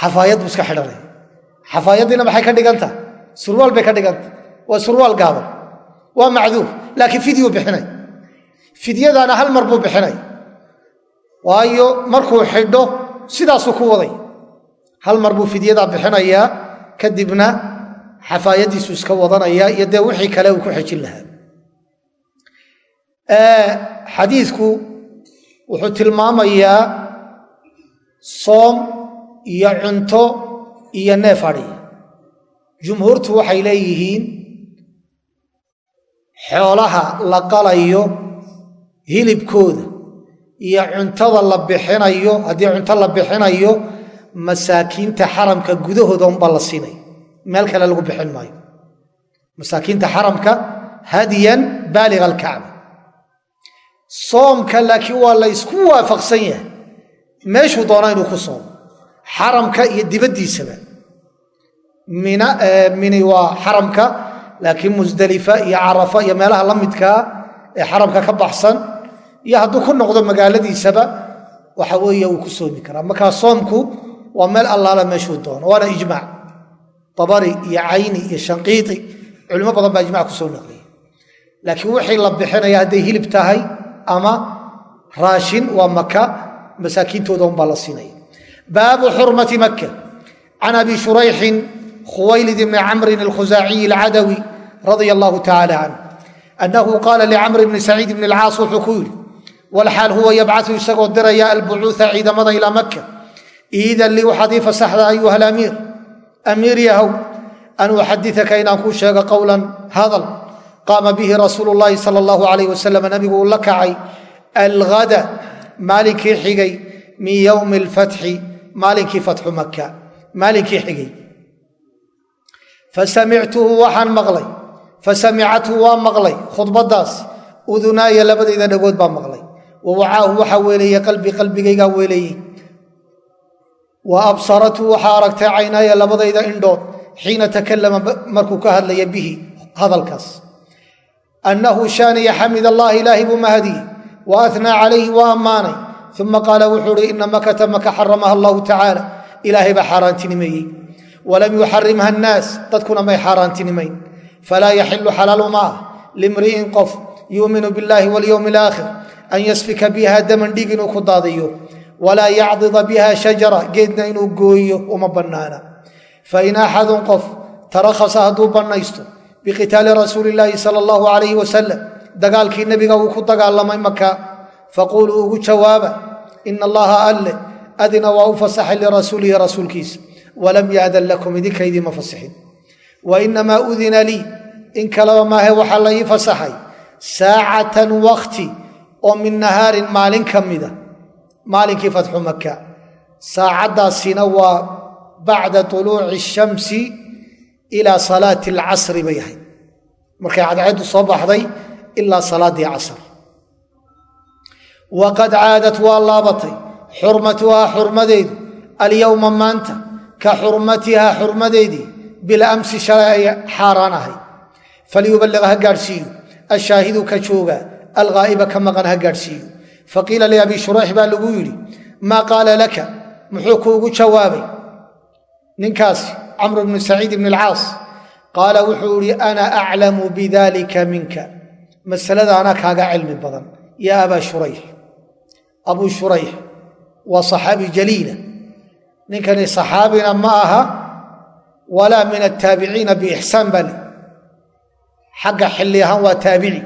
xafaayad buu iska xidhanaya xafaayaddiina maxay ka dhiganta? Surwaal bay ka dhiganta. Waa surwaal gaaban. Waa macduur laakiin fidyuu bixinay. Fidyadaana hal mar buu bixinay. Waayo markuu xidho sidaasuu ku waday hal mar buu fidyadaa bixinayaa kadibna xafaayaddiisu iska wadanaya iyo dee wixii kale uu ku xejin lahaa. Xadiidku wuxuu tilmaamayaa soom iyo cunto iyo neef adhiya jumhuurtu waxay leeyihiin xoolaha la qalayo hilibkooda iyo cuntada la bixinayo haddii cunto la bixinayo masaakiinta xaramka gudahooda unbaa la siinaya meel kale lagu bixin maayo. Masaakiinta xaramka hadiyan baaliga alkacba. Soomka laakiin waa la ysku waafaqsan yahay. Meeshuu doonaa inuu ku soomo. Xaramka iyo dibaddiisaba. Mini waa xaramka laakiin musdalifa iyo carafa iyo meelaha la midkaa ee xaramka ka baxsan. Iyo hadduu ku noqdo magaaladiisaba waxa weeye wuu ku soomi karaa. Markaa soomku waa meel allaala meeshuu doono waana ijmaac dabari iyo cayni iyo shanqiiti culimo badan baa ijmac ku soo naqliya laakiin wixii la bixinaya hadday hilib tahay ama raashin waa maka masaakiintooda unbaa la siinaya baabu xurmati maka can abi shurayxin khuwaylid bni camrin alkhusaaciyi alcadawi radia allahu tacala canh annahu qaala licamr bni saciid bni alcaas wuxuu ku yidhi walxaal huwa yabcatu isagoo diraya albucuuha ciidamada ilaa maka iidan lii waxaad ii fasaxda ayuha alamiir amiir yahow an uxadiaka inaan kuu sheego qowlan hadal. Qaama bihi rasuulu llaahi sala allahu alayh wasalam nabigu uu la kacay alghada maalinkii xigay min yowmi alfatxi maalinkii fatxu maka maalinkii xigay. Fasamictuhu waxaan maqlay. Fasamicathu waa maqlay. Khudbadaas udunaaya labadayda dhagood baa maqlay. Wa wacaahu waxaa weeleeyey qalbi qalbigaygaa weeleeyey wa absarathu waxaa aragtay caynaaya labadayda indhood xiina takallama markuu ka hadlaya bihi hadalkaas. Annahu shaaniya xamid allahi ilaahi buu mahadiyey wa atnaa calayhi waa ammaanay. Uma qaala wuxuu uhi ina makata maka xaramaha allahu tacaala. Ilaahay baa xaaraantinimeeyey. Walam yuxarimha annaas dadkuna may xaaraantinimayn falaa yaxilu xalaalu ma ah limri'in qof yuuminu biاllahi walyowmi alaakhir an yasfika biha daman dhiig inuu ku daadiyo walaa yacdida biha shajara geedna inuu gooyo uma bannaana. Fain axadun qof tarakhasa hadduu bannaysto biqitaali rasuuli illaahi sala allahu calayhi wasalam dagaalkii nebiga uu ku dagaalamay maka faquuluu ugu jawaaba ina allaha alle adina waa u fasaxay lirasuulihi rasuulkiisa walam yaadan lakum idinka idiima fasixin. Wa inamaa udina lii in kaleba maahe waxaa la ii fasaxay saacatan wakti oo min nahaarin maalin ka mida maalinkii fatxu maka saacaddaasina waa bacda tuluuci shamsi ilaa salaati alcasri bay ahayd. Markay cadceeddu soo baxday ilaa salaaddii casr. Waqad caadat waa laabatay. Xurmatuhaa xurmadeedu. Alyowma maanta ka xurmatihaa xurmadeedii bilamsi shalay ay xaaraan ahay. Falyuballiq ha gaadhsiiyo. Ashaahidu ka jooga. Alghaa'iba ka maqan ha gaadhsiiyo faqiila liabii shurayx baa lagu yidhi maa qaala laka? Muxuu kuugu jawaabay ninkaasi camr bnu saciid bn alcaas. Qaala wuxuu ihi ana aclamu bidalika minka. Masalada anaa kaaga cilmi badan. Yaa abaa shurayx abuu shurayx waa saxaabi jaliila. Ninkani saxaabina ma aha walaa min ataabiciina biixsaan baa li xagga xilli ahaan waa taabici.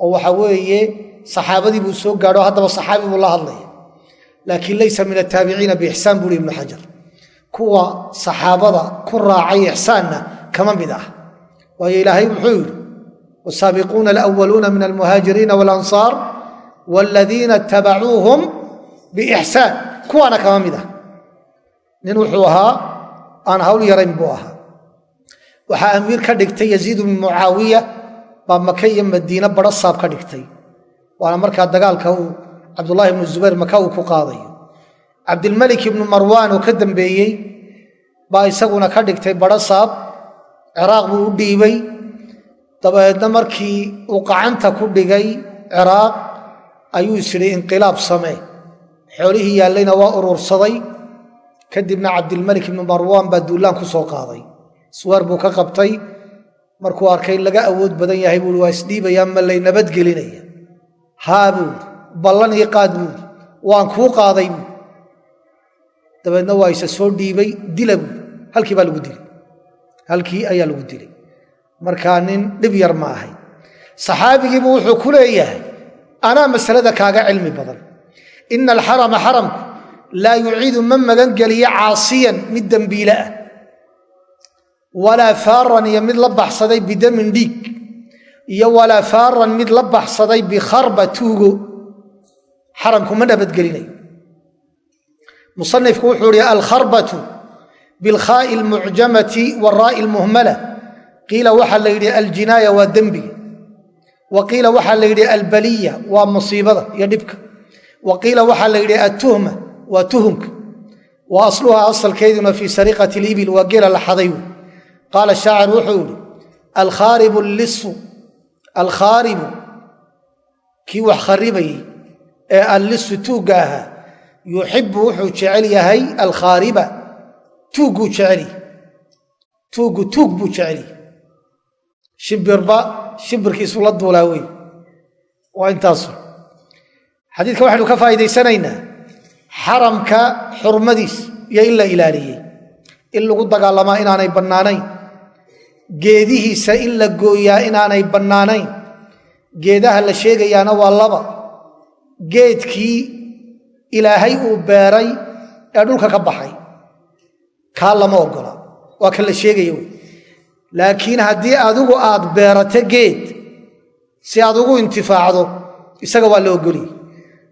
Oo waxa weeye saxaabadii buu soo gaadho haddaba saxaabi buu la hadlaya. Laakiin laysa min ataabiciina biixsaan buuhi ibnu xajar. Kuwa saxaabada ku raacay ixsaanna kama mid ah. Waayo ilaahay muxuu yidhi wasaabiquuna alwaluuna min almuhaajiriina walansaar waaladiina itabacuuhum biixsaan kuwaana kama mid ah. Nin wuxuu ahaa aan hawl yarayn buu ahaa. Waxaa amiir ka dhigtay yaziid bnu mucaawiya baa maka iyo madiine baro ka dhigtay waana markaa dagaalka uu cabdullaahi ibnu zubayr maka uu ku qaadayo cabdilmalik ibnu marwaan oo ka dambeeyey baa isaguna ka dhigtay baro saab ciraaq buu u dhiibay. Dabeedna markii uu qacanta ku dhigay ciraaq ayuu isidhi inqilaab samee. Xoolihii yaallayna waa urursaday. Kadibna cabdilmalik ibnu marwaan baa duullaan ku soo qaaday. Isweer buu ka qabtay. Markuu arkay laga awood badan yahay buui waa isdhiibayaa ma lay nabadgelinaya haa buuri ballan ii qaad buuri waan kuu qaaday buuri dabeedna waa isa soo dhiibay dila buuri halkii baa lagu dilay halkii ayaa lagu dilay. Markaa nin dhib yar ma ahay. Saxaabigiibu wuxuu ku leeyahay anaa masalada kaaga cilmi badan. Ina alxarama xaramku laa yuciidu ma magan geliyo caasiyan mid dembiile ah. Walaa faaran iyo mid la baxsaday bidamin dhiig iyo walaa faaran mid la baxsaday bikharba tuugo xaramku ma nabadgelinayo musanifku wuxuu ihi alkharbatu bilkhaa'i almucjamati waraa'i almuhmala. Qiila waxaa la yidhi aljinaaya waa dembiga wa qiila waxaa la yidhi albaliya waa musiibada iyo dhibka. Wa qiila waxaa la yidhi atuhma waa tuhumka wa asluhaa asalkeeduna fii sariqati libil waa geela la xaday. Qaala shaacir wuxuu yihi alkhaaribu allisu alkhaaribu kii wax kharibayey ee allisu tuugga ahaa yuxibu wuxuu jecel yahay alkhaariba tuugguu jecelyahy tuuggu tuug buu jecelyahy shimbirba shimbirkiisu la duulaa wey waa intaasu xadiidka waxaynu ka faa'iidaysanaynaa xaramka xurmadiis iyo in la ilaaliyey in lagu dagaalamaa inaanay bannaanayn geedihiisa in la gooyaa inaanay bannaanayn. Geedaha la sheegayaana waa laba. Geedkii ilaahay uu beeray ee dhulka ka baxay. Kaa lama ogola. Waa kan la sheegaya wey. Laakiin haddii adigu aad beerato geed si aad ugu intifaacdo isaga waa la ogoliyey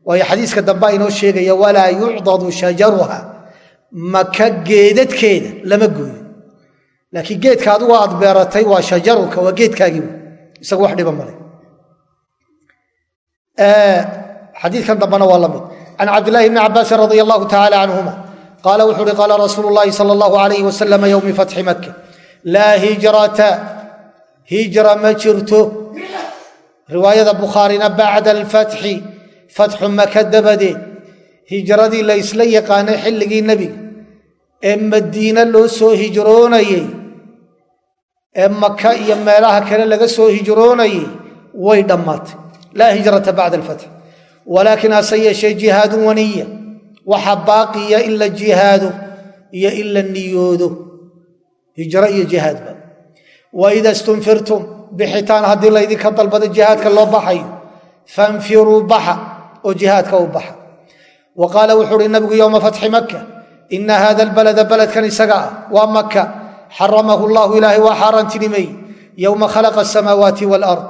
waayo xadiiska dambe inoo sheegaya walaa yucdadu shajaruha maka geedadkeeda lama gooyo laakiin geedka adigu aad beeratay waa shajaruka waa geedkaagii isaga wax dhiba male xadiikan dambena waa la mid. Can cabdillahi bni cabaasin radia allahu tacala canhuma qaala wuxuu uhi qaala rasuulu llahi sala allahu alayh wasalam yowmi fatxi maka laa hijrata hijra ma jirto. Riwaayada bukhaarina bacda alfatxi fatxu maka dabadeed hijradii la ysla yaqaanay xilligii nebiga ee madiine loo soo hijroonayey ee maka iyo meelaha kale laga soo hijroonayey way dhammaatay. Laa hijrata bacda alfatx walaakin hase yeeshee jihaadun waniya. Waxa baaqiya in la jihaado iyo in la niyoodo. Hijro iyo jihaadba waida stunfirtum bixitaan haddii laydinka dalbado jihaadka loo baxayo fanfiruu baxa oo jihaadka u baxa. Wa qaala wuxuu uhi nabigu yowma fatxi maka ina hada albalada baledkan isaga ah waa maka xaramahu llahu ilaahay waa xaaraantinimey yowma khalaqa asamaawaati waalard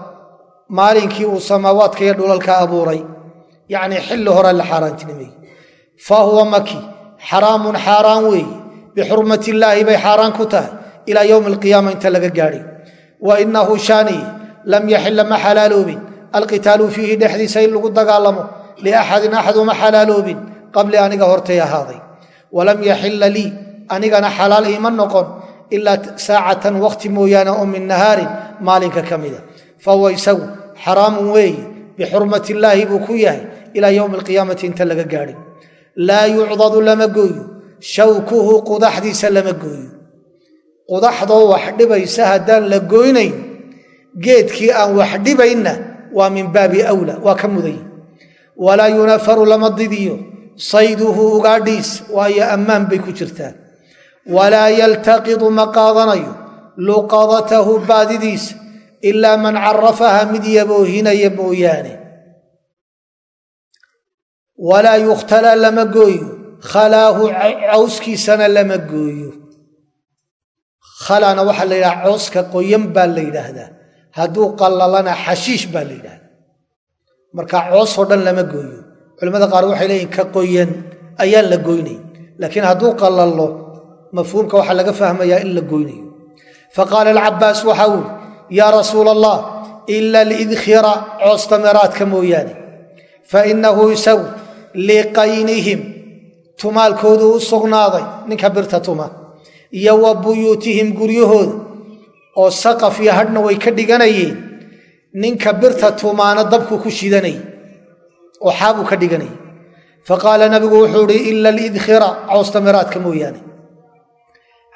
maalinkii uu samaawaadka iyo dhulalka abuuray. Yacnii xilli hore la xaaraantinimey fa huwa maki. Xaraamun xaaraan weeye bixurmati illaahi bay xaaraan ku tahay. Ilaa yowmi alqiyaama inta laga gaadhay wa inahu shaaniye lam yaxila ma xalaaloobin. Alqitaalu fiihi dhexdiisa in lagu dagaalamo. Liaxadin axad uma xalaaloobin. Qabli aniga hortay ahaaday. Walam yaxila lii. Anigana xalaal iima noqon ilaa saacatan wakhti mooyaane oo min nahaarin maalinka ka mida. Fahuwa isagu xaraamun weeye bixurmati illaahi buu ku yahay ilaa yowmi alqiyaamati inta laga gaadhay. Laa yucdadu lama gooyo shawkuhu qudaxdiisa lama gooyo. Qudaxdoo wax dhibaysa haddaan la goynayn geedkii aan wax dhibaynna waa min baabi awla waa ka muday. Walaa yunafaru lama didiyo sayduhu ugaadhiis waayo ammaan bay ku jirtaan walaa yaltaqidu ma qaadanayo luqadatahu baadidiisa ilaa man carafaha mid yaboohinaya mooyaane. walaa yukhtala lama gooyo khalaahu cawskiisana lama gooyo. khalana waxaa la yidhaha cooska qoyan baa la yidhaahdaa hadduu qallalana xashiish baa la yidhahdaa marka coosoo dhan lama gooyo. culimmada qaar waxay leeyihiin ka qoyan ayaan la goynayn laakiin hadduu qallallo mafhuumka waxaa laga fahmayaa in la goynayo. Faqaala alcabaas waxa uu yaa rasuula allah ila lidkhira coostameraadka mooyaane fainahu isagu liqaynihim tumaalkoodu u sugnaaday ninka birta tuma iyo wa buyuutihim guryahooda oo saqaf iyo hadhna way ka dhiganayeen ninka birta tumaana dabku ku shidanay oo xaabuu ka dhiganayay. Faqaala nabigu wuxuu ihi ila lidkhira coostameraadka mooyaane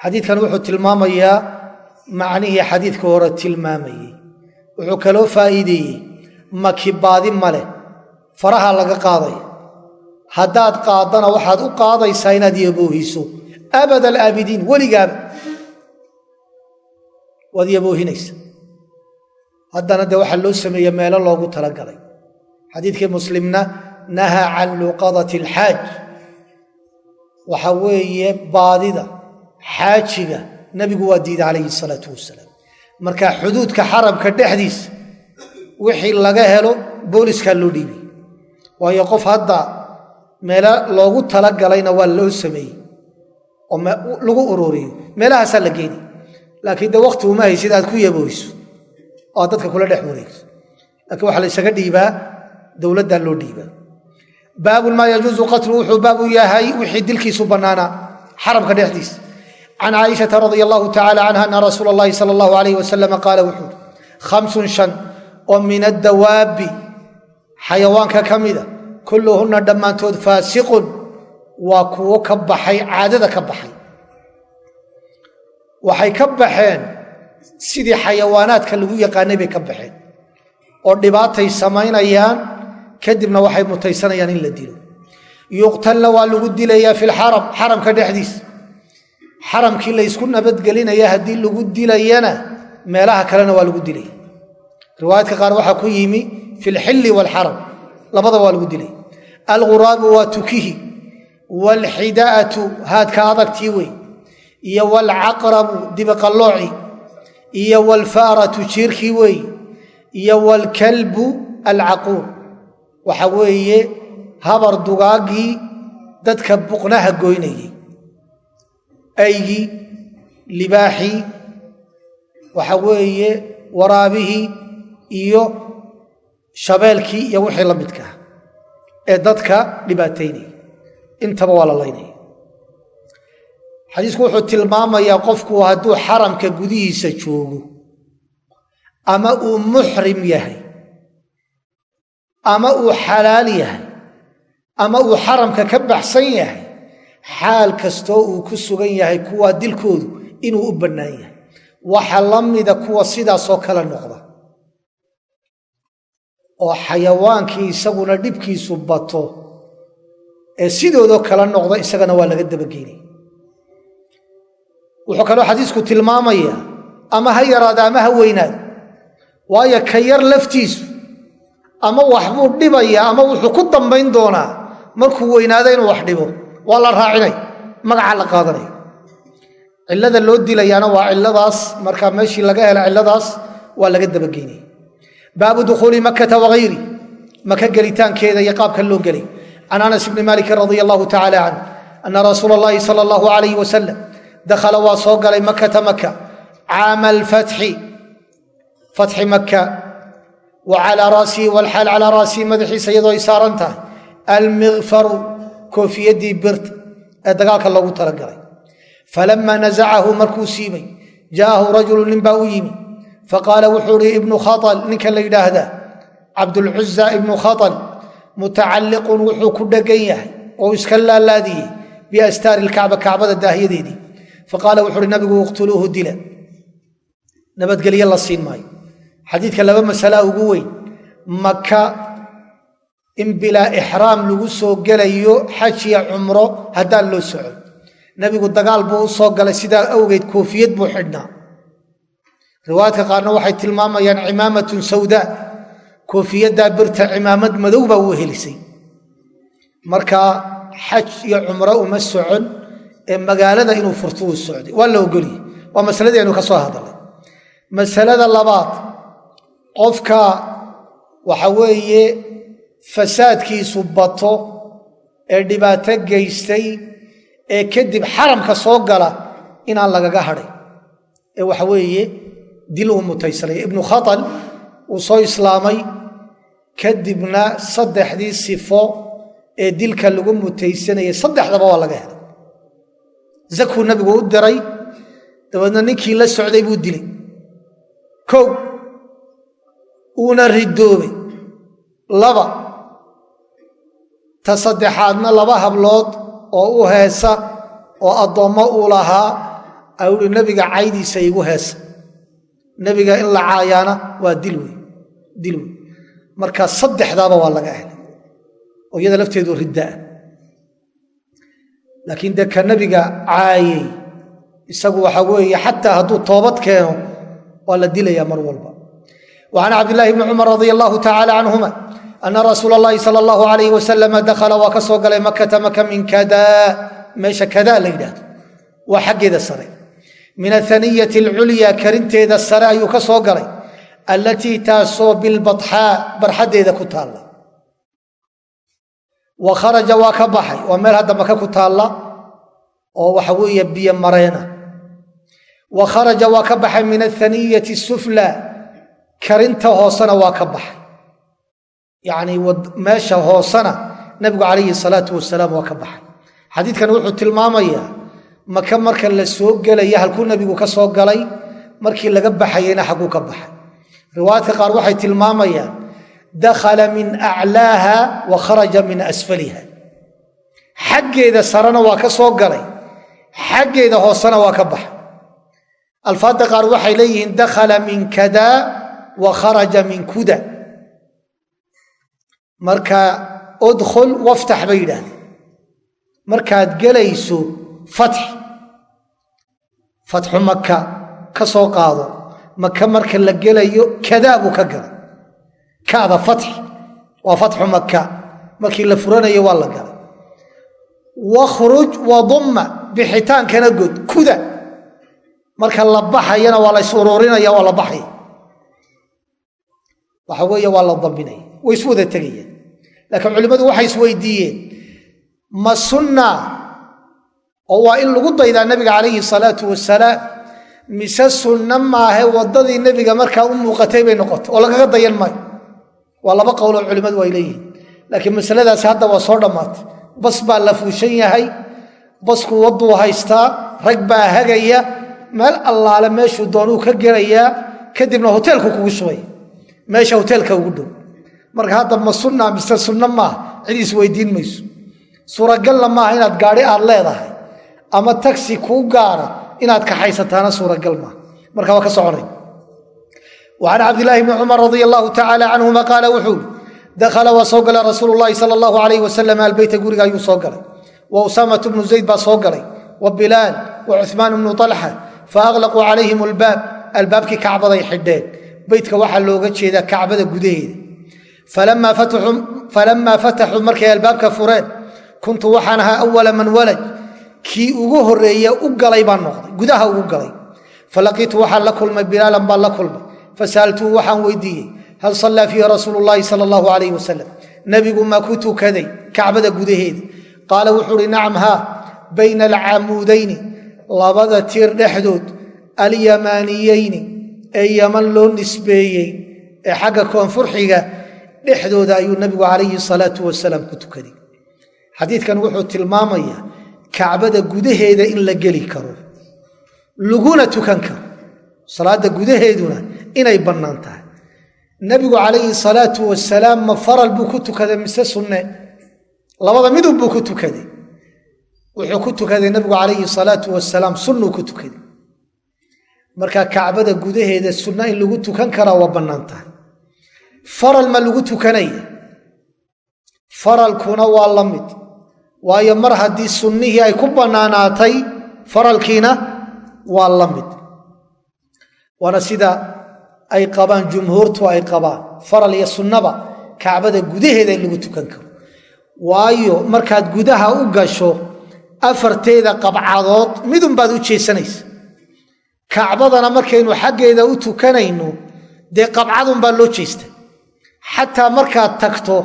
xadiidkan wuxuu tilmaamayaa macnihii xadiidka hore tilmaamayey wuxuu kaloo faa'iideeyey maki baadi maleh faraha laga qaadaya haddaad qaadana waxaad u qaadaysaa inaad yaboohiso. Abad alaabidiin weligaaba waad yaboohinaysa haddana dee waxaa loo sameeye meelo loogu talagalay. Xadiidkii muslimna nahaa can luqadati alxaaj waxa weeye baadida xaajiga nabigu waa diiday calayhi salaatu wasalaam. Marka xuduudka xaramka dhexdiisa wixii laga helo booliskaa loo dhiibay. Waayo qof hadda meelo loogu talagalayna waa loo sameeyey oo lagu ururiyo meelahaasaa la geeni laakiin de wakti uma haysid aad ku yabooyso oo aad dadka kula dhex wareegso. Laakiin waxaa la dhiibaa dowladdaa loo dhiibaa. Baabun maa yajuusu qatlu wuxuu baab u yahay wixii dilkiisu bannaanaa xaramka dhexdiisa can caaishata radia allahu tacala canha ana rasuula allahi sala allahu alayh wasalama qaala wuxuu uhi khamsun shan oo min addawaabi xayawaanka ka mida kulluhunna dhammaantood faasiqun waa kuwo ka baxay caadada ka baxay waxay ka baxeen sidii xayawaanaadka lagu yaqaanay bay ka baxeen oo dhibaatay samaynayaan kadibna waxay mutaysanayaan in la dilo yuqtalna waa lagu dilayaa fi dhexdiisa xaramkii laysku nabadgelinaya haddii lagu dilayana meelaha kalena waa lagu dilaya riwaayaadka qaar waxaa ku yimi fi lxilli waalxaram labadaba waa lagu dilaya alghuraabu waa tukihi waalxidaa'atu haadka adagtii wey iyo waalcaqrabu dibiqallooci iyo waalfaaratu jiirkii wey iyo waalkalbu alcaquur. Waxa weeye habar dugaaggii dadka buqnaha goynayay aygii libaaxii waxa weeye waraabihii iyo shabeelkii iyo wixii la midkaa ee dadka dhibaataynaya intaba waa la laynaya xadiisku wuxuu tilmaamayaa qofku hadduu xaramka gudihiisa joogo ama uu muxrim yahay ama uu xalaal yahay ama uu xaramka ka baxsan yahay xaal kastoo uu ku sugan yahay kuwaa dilkoodu inuu u bannaan yahay. Waxa la mida kuwa sidaasoo kale noqda. Oo xayawaankii isaguna dhibkiisu bato ee sidoodoo kale noqda isagana waa laga dabageynaya wuxuu kaloo xadiisku tilmaamayaa ama ha yaraada ama ha weynaado waayo ka yar laftiisu ama waxbuu dhibaya ama wuxuu ku dambayn doonaa markuu weynaado inuu wax dhibo waa la raacinay. Magaca la qaadanaya cillada loo dilayaana waa cilladaas markaa meeshii laga hela cilladaas waa laga dabageynaya baabu dukhuuli makkata wagayri maka gelitaankeeda iyo qaabka loo gelay. Can anas bni maalikin radia allahu tacala canh ana rasuula allahi sala allahu alayh wasalam dakhala waa soo galay makata maka caama alfatxi fatxi maka wa calaa raasihi walxaal calaa raasihi madaxiisa iyadoo ay saaran tahay almikfaru koofiyadii birta ee dagaalka loogu talagalay. Falamaa nasacahu markuu siibay jaa'ahu rajulu nin baa u yimi. Faqaala wuxuu ihi ibnu khaal ninka la yidhaahdaa cabdulcuza ibnu khaal mutacalliqun wuxuu ku dhegan yahay oo iska laalaadiyey biastaari lkacba kacbada daahyadeedii faqaala wuxu uhi nabigu iqtuluuhu dila. Nabadgelye la siin maayo. Xadiidka laba masalaa ugu weyn maka in bilaa ixraam lagu soo gelayo xajiya cumro haddaan loo socon nebigu dagaal buu u soo galay sidaa awgeed koofiyad buu xidhnaa. Riwaayadka qaarna waxay tilmaamayaan cimaamatun sawdaa koofiyaddaa birta cimaamad madow baa uu helisay. Markaa xaj iyo cumro uma socon ee magaalada inuu furto uu socday. Waa la ogoliyey waa masaladii aynu ka soo hadalnay. Masalada labaad qofka waxa weeye fasaadkiisu bato ee dhibaato geystay ee kadib xaramka soo gala inaan lagaga hadhay. Ee waxa weeye dil uu mutaysanaya ibnu khatal uu soo islaamay kadibna saddexdii sifo ee dilka lagu mutaysanayay saddexdaba waa laga helay. Zakuu nabigu u diray dabeedna ninkii la socday buu dilay. Kow uuna ridoobay laba ta saddexaadna laba hablood oo u heesa oo addoommo uu lahaa ay uhi nebiga caydiisa igu heesa. Nebiga in la caayaana waa dil wey dil wey marka saddexdaaba waa laga helay oo iyada lafteedu riddaa laakiin dee ka nebiga caayey isagu waxa weeye xataa hadduu toobad keeno waa la dilayaa mar walba. Wa can cabdillahi bni cumar radia allahu tacala canhuma ana rasuula allahi sala allahu alayh wasalama dakhala waa ka soo galay makata maka min kadaa meesha kadaa la yidhaahdo waa xaggeeda sare min athaniyati alculya karinteeda sare ayuu ka soo galay allatii taasoo bilbaxaa barxaddeeda ku taalla wa kharaja waa ka baxay waa meel hadda maka ku taalla oo waxa weeye biyo kharaja waa ka baxay min athaniyati sufla karinta hoosena waa ka baxay yacnii meesha hoosena nabigu calayhi salaatu wasalaam waa ka baxay. Xadiidkan wuxuu tilmaamayaa maka marka la soo gelaya halkuu nebigu ka soo galay markii laga baxayeyna xagguu ka baxay. Riwaayadka qaar waxay tilmaamayaan dakhala min aclaaha wa kharaja min asfaliha. Xaggeeda sarena waa ka soo galay xaggeeda hoosena waa ka baxay. Alfaadda qaar waxay leeyihiin dakhala min kadaa wa kharaja min kuda marka udkhul waftax bay yidhaahdeen markaad gelayso fatx fatxu maka ka soo qaado maka marka la gelayo kadaa buu ka galay. Kada fatx waa fatxu maka markii la furanayo waa la galay. Wakhruj wadumma bixitaankana god kuda. Marka la baxayana waa la is waa la baxaya. Waxa weeye waa la dambinaya way isu wada tegayaan laakiin culimmadu waxay isweydiiyeen ma sunna oo waa in lagu daydaa nebiga calayhi salaatu wasalaam mise sunna maahe waddadii nebiga markaa u muuqatay bay noqotay oo lagaga dayan maayo. Waa laba qowloo culimmadu ay leeyihiin. Laakiin masaladaasi hadda waa soo dhammaatay. Bas baa la fuushan yahay basku wadduu haystaa rag baa hagaya meel allaale meeshuu doonuu ka gelayaa kadibna hoteelku kugu shubay meesha hoteelka ugu dhow marka hadda ma sunna mise sunno maaha cid isweydiin mayso. Suuragalla maaha inaad gaadhi aad leedahay ama tagsi kuu gaara inaad kaxaysataana suuragal maaha. Marka waa ka soconay. Can cabdilaahi bni cumar radia allahu tacaala canhuma qaala wuxuu ui dakhala waa soo galay rasuulu llaahi sala allahu alayh wasalam albeyta guriga ayuu soo galay. Wa usaamatu bnu zayd baa soo galay. Wa bilaal wa cuhmaan bnu talxa fa aklaquu calayhim albaab. Albaabkii kacbaday xidheen. Beytka waxaa looga jeedaa kacbada gudaheeda falamaa fataxuu markay albaabka fureen kuntu waxaan ahaa awala man walaj kii ugu horeeye u galay baan noqday gudaha ugu galay falaqiitu waxaan la kulmay bilaalan baan la kulmay fasa'altuhu waxaan weydiiyey hal sallaa fiihi rasuulu llaahi sala allahu alayh wasalam nebigu maa ku tukaday kacbada gudaheeda qaala wuxuu uhi nacam haa bayna alcamuudayni labada tiir dhexdood alyamaaniyeyni ee yaman loo nisbeeyey ee xagga koonfurxiga dhexdooda ayuu nebigu calayhi salaatu wasalaam ku tukaday xadiidkan wuxuu tilmaamayaa kacbada gudaheeda in la geli karo laguna tukan karo salaadda gudaheeduna inay bannaan tahay. Nebigu calayhi salaatu wasalaam ma faral buu ku tukaday mise sunne? Labada midun buu ku tukaday. Wuxuu ku tukaday nebigu calayhi salaatu wasalaam sunnuu ku tukaday marka kacbada gudaheeda sunna in lagu tukan karaa waa bannaan tahay faral ma lagu tukanaya faralkuna waa la mid. Waayo mar haddii sunnihii ay ku bannaanaatay faralkiina waa la mid. Waana sida ay qabaan jumhuurtu ay qabaan. Faral iyo sunnaba kacbada gudaheeda in lagu tukan karo. Waayo markaad gudaha u gasho afarteeda qabcadood midunbaad u jeesanaysa. Kacbadana markaynu xaggeeda u tukanayno dee qabcadunbaa loo jeesta xataa markaad tagto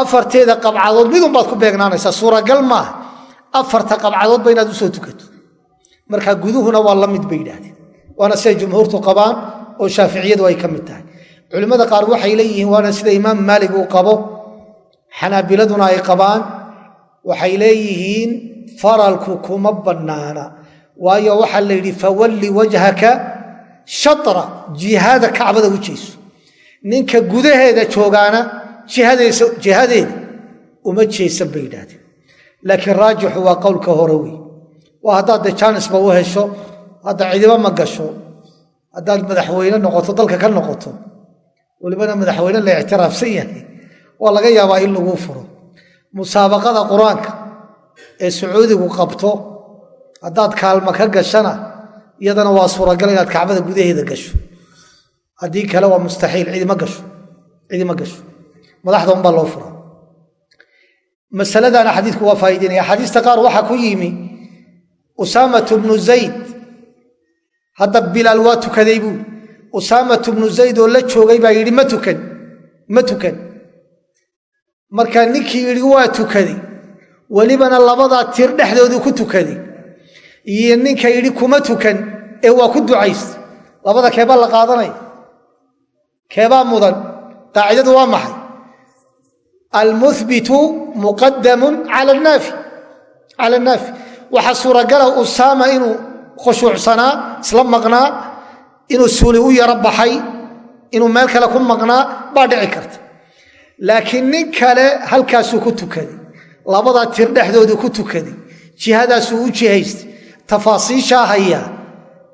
afarteeda qabcadood midunbaad ku beegnaanaysaa. Suuragal maaha afarta qabcadoodba inaad u soo tukato. Marka guduhuna waa la mid bay yidhaahdeen. Waana siday jumhuurtu qabaan oo shaaficiyadu ay ka mid tahay. Culimmada qaar waxay leeyihiin waana sida imaam maalig uu qabo xanaabiladuna ay qabaan waxay leeyihiin faralku kuma bannaana. Waayo waxaa la yidhi fawalli wajhaka shatra jihaada kacbada jeeso ninka gudaheeda joogaana jihadeeda uma jeesan bay yidhaahdeen. Laakiin raajixu waa qowlka hore wey waa haddaad de jaanisba u hesho hadda cidiba ma gasho haddaad madaxweyne noqoto dalka ka noqoto welibana madaxweyne la ictiraafsan yahay. Waa laga yaabaa in laguu furo. Musaabaqada qur'aanka ee sacuudigu qabto haddaad kaalma ka gashana iyadana waa suuragal inaad kacbada gudaheeda gasho haddii kale waa mustaxiil cidima gasho cidima gasho. Madaxda unbaa loo fura masaladana xadiidku waa faa'ideynaya axaadiista qaar waxaa ku yimi usaamatu bnu zayd. Hadda bilaal waa tukaday buui usaamatu bnu zayd oo la joogay baa yidhi ma tukan ma tukan. Markaa ninkii yidhi waa tukaday. Welibana labadaa tir dhexdoodu ku tukaday. Iyo ninka yidhi kuma tukan ee waa ku ducaysta. Labada keebaa la qaadanaya keebaa mudan. Qaacidadu waa maxay? Almuhbitu muqadamun cala naafi waxaa suuragala usaama inuu khushuucsanaa isla maqnaa inuu suuli u yaro baxay inuu meel kale ku maqnaa baa dhici karta. Laakiin nin kale halkaasuu ku tukaday. Labadaa tir dhexdoodu ku tukaday. Jihadaasuu u jihaystay. Tafaasiishaa hayaa.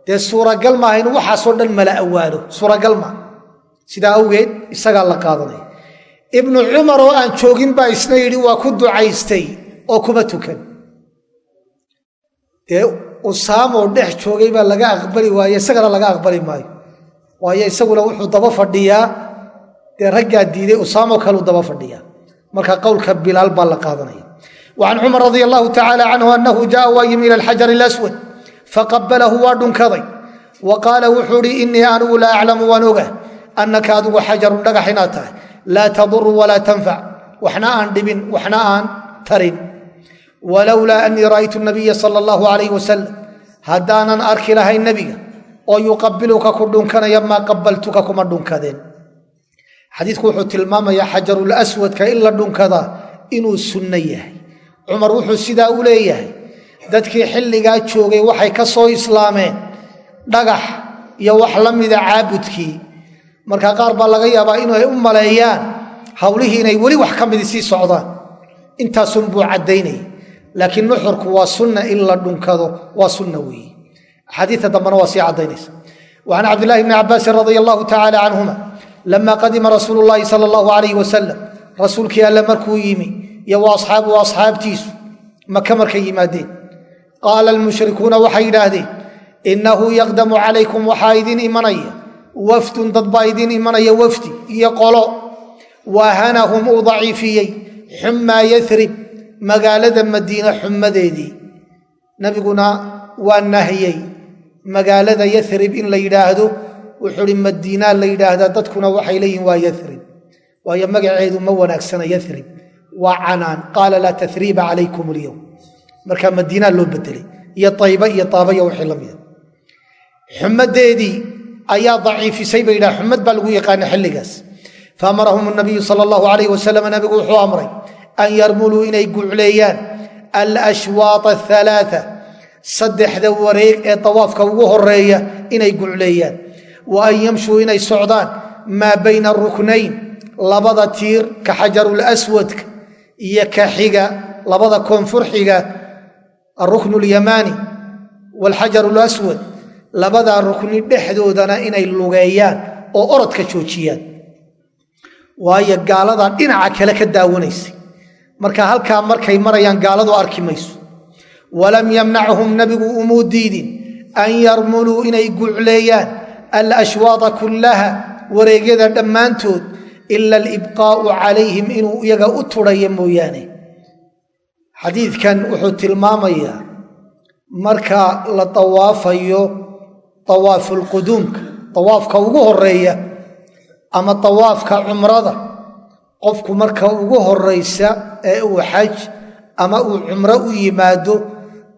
Dee suuragal maaha inuu waxaasoo dhan mala awaalo suuragal maaha sidaa awgeed isagaa la qaadanaya ibnu cumar oo aan joogin baa isna yidhi waa ku ducaystay oo kuma tukan. Dee usaamoo dhex joogay baa laga aqbali waaye isagana laga aqbali maayo. Waayo isaguna wuxuu daba fadhiyaa dee raggaa diiday usaamoo kaleu daba fadhiyaa. Marka qowlka bilaal baa la qaadanaya. Wa can cumar radia allahu tacaala canhu annahu jaaa waa yimi ila alxajar alaswad faqabalahu waa dhunkaday. Wa qaala wuxuu idhi innii anigu laa aclamu waan oga annaka adigu xajarun dhagax inaad tahay laa taduru walaa tanfac waxna aan dhibin waxna aan tarin walowlaa anii ra'aytu nabiya sala allahu alayh wasalam haddaanan arki lahayn nebiga oo yuqabiluka ku dhunkanaya maa qabaltuka kuma dhunkadeen xadiidku wuxuu tilmaamayaa xajarul in la dhunkadaa inuu sunno yahay cumar wuxuu sidaa u leeyahay dadkii xilligaa joogay waxay ka soo islaameen dhagax iyo wax la mida caabudkii marka qaar baa laga yaabaa inay u maleeyaan hawlihii inay weli wax ka midi sii socdaan. Intaasunbuu caddaynaya laakiin nuxurku waa sunna in la dhunkado waa sunna weeye axaadiita dambena waa sii caddaynaysa. Wa can cabdillahi bni cabbaasin radia allahu tacaala canhuma lama qadima rasuulu llaahi sala allahu alayh wasalam rasuulkii alle markuu yimi iyo wa asxaabuhu asxaabtiisu maka markay yimaadeen. Qaala almushrikuuna waxay yidhaahdeen innahu yaqdamu calaykum waxaa idin imanaya wafdun dad baa idin imanaya wafdi iyo qolo. Waahanahum uu daciifiyey. Xummaa yarib magaalada madiine xumadeedii nabiguna waa nahiyey. Magaalada yarib in la yidhaahdo wuxuu hi madiinaa la yidhaahdaa dadkuna waxay leeyihiin waa yarib waayo magaceedu ma wanaagsana yarib waa canaan. Qaala laa tasriiba calaykum alyowm markaa madiinaa loo bedelay. Iyo ayba iyo taabaya wixii la mida xumadeedii ayaa daciifisay bay yidhaha xumad baa lagu yaqaana xilligaas. Faamarahum nabiyu sala allahu alayh wasalam nabigu wuxuu amray an yarmuluu inay gucleeyaan alashwaaq athalaata saddexda wareeg ee dawaafka ugu horreeya inay gucleeyaan. Wa an yamshuu inay socdaan maa bayna ruknayn labada tiir ka xajarul aswadka iyo ka xiga labada koonfur xiga aruknu lyamaani waalxajaru laswad labadaa rukni dhexdoodana inay lugeeyaan oo orodka joojiyaan. Waayo gaaladaa dhinaca kale ka daawanaysay marka halkaa markay marayaan gaaladu arki mayso. Walam yamnachum nabigu umuu diidin an yarmuluu inay gucleeyaan alashwaada kullaha wareegyada dhammaantood ila alibqaa'u calayhim inuu iyaga u tudhayo mooyaane. Xadiidkan wuxuu tilmaamayaa marka la dawaafayo dawaafulquduumka dawaafka ugu horreeya ama dawaafka cumrada. Qofku marka ugu horaysa ee uu xaj ama uu cumro u yimaado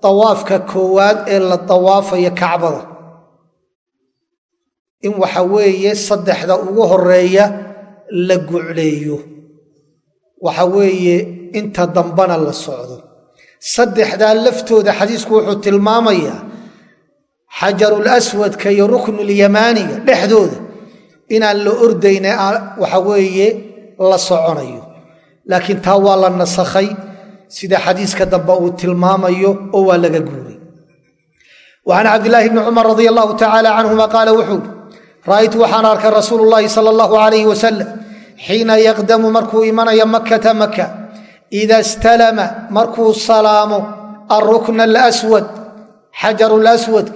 dawaafka koowaad ee la dawaafayo kacbada. In waxa weeye saddexda ugu horreeya la gucleeyo. Waxa weeye inta dambana la socdo. Saddexdaa laftooda xadiisku wuxuu tilmaamayaa xajarul aswadka iyo ruknulyamaaniga dhexdooda inaan la ordayne waxa weeye la soconayo. Laakiin taa waa la nasakhay sida xadiiska dambe uu tilmaamayo oo waa laga guuray. Wa can cabdilaahi bni cumar radia allahu tacaala canhuma qaala wuxuu ra'aytu waxaan arkay rasuulu llaahi sala allahu alayh wasalam xiina yaqdamu markuu imanaya makkata maka ida stalama markuu salaamo alrukna alaswad xajaru laswad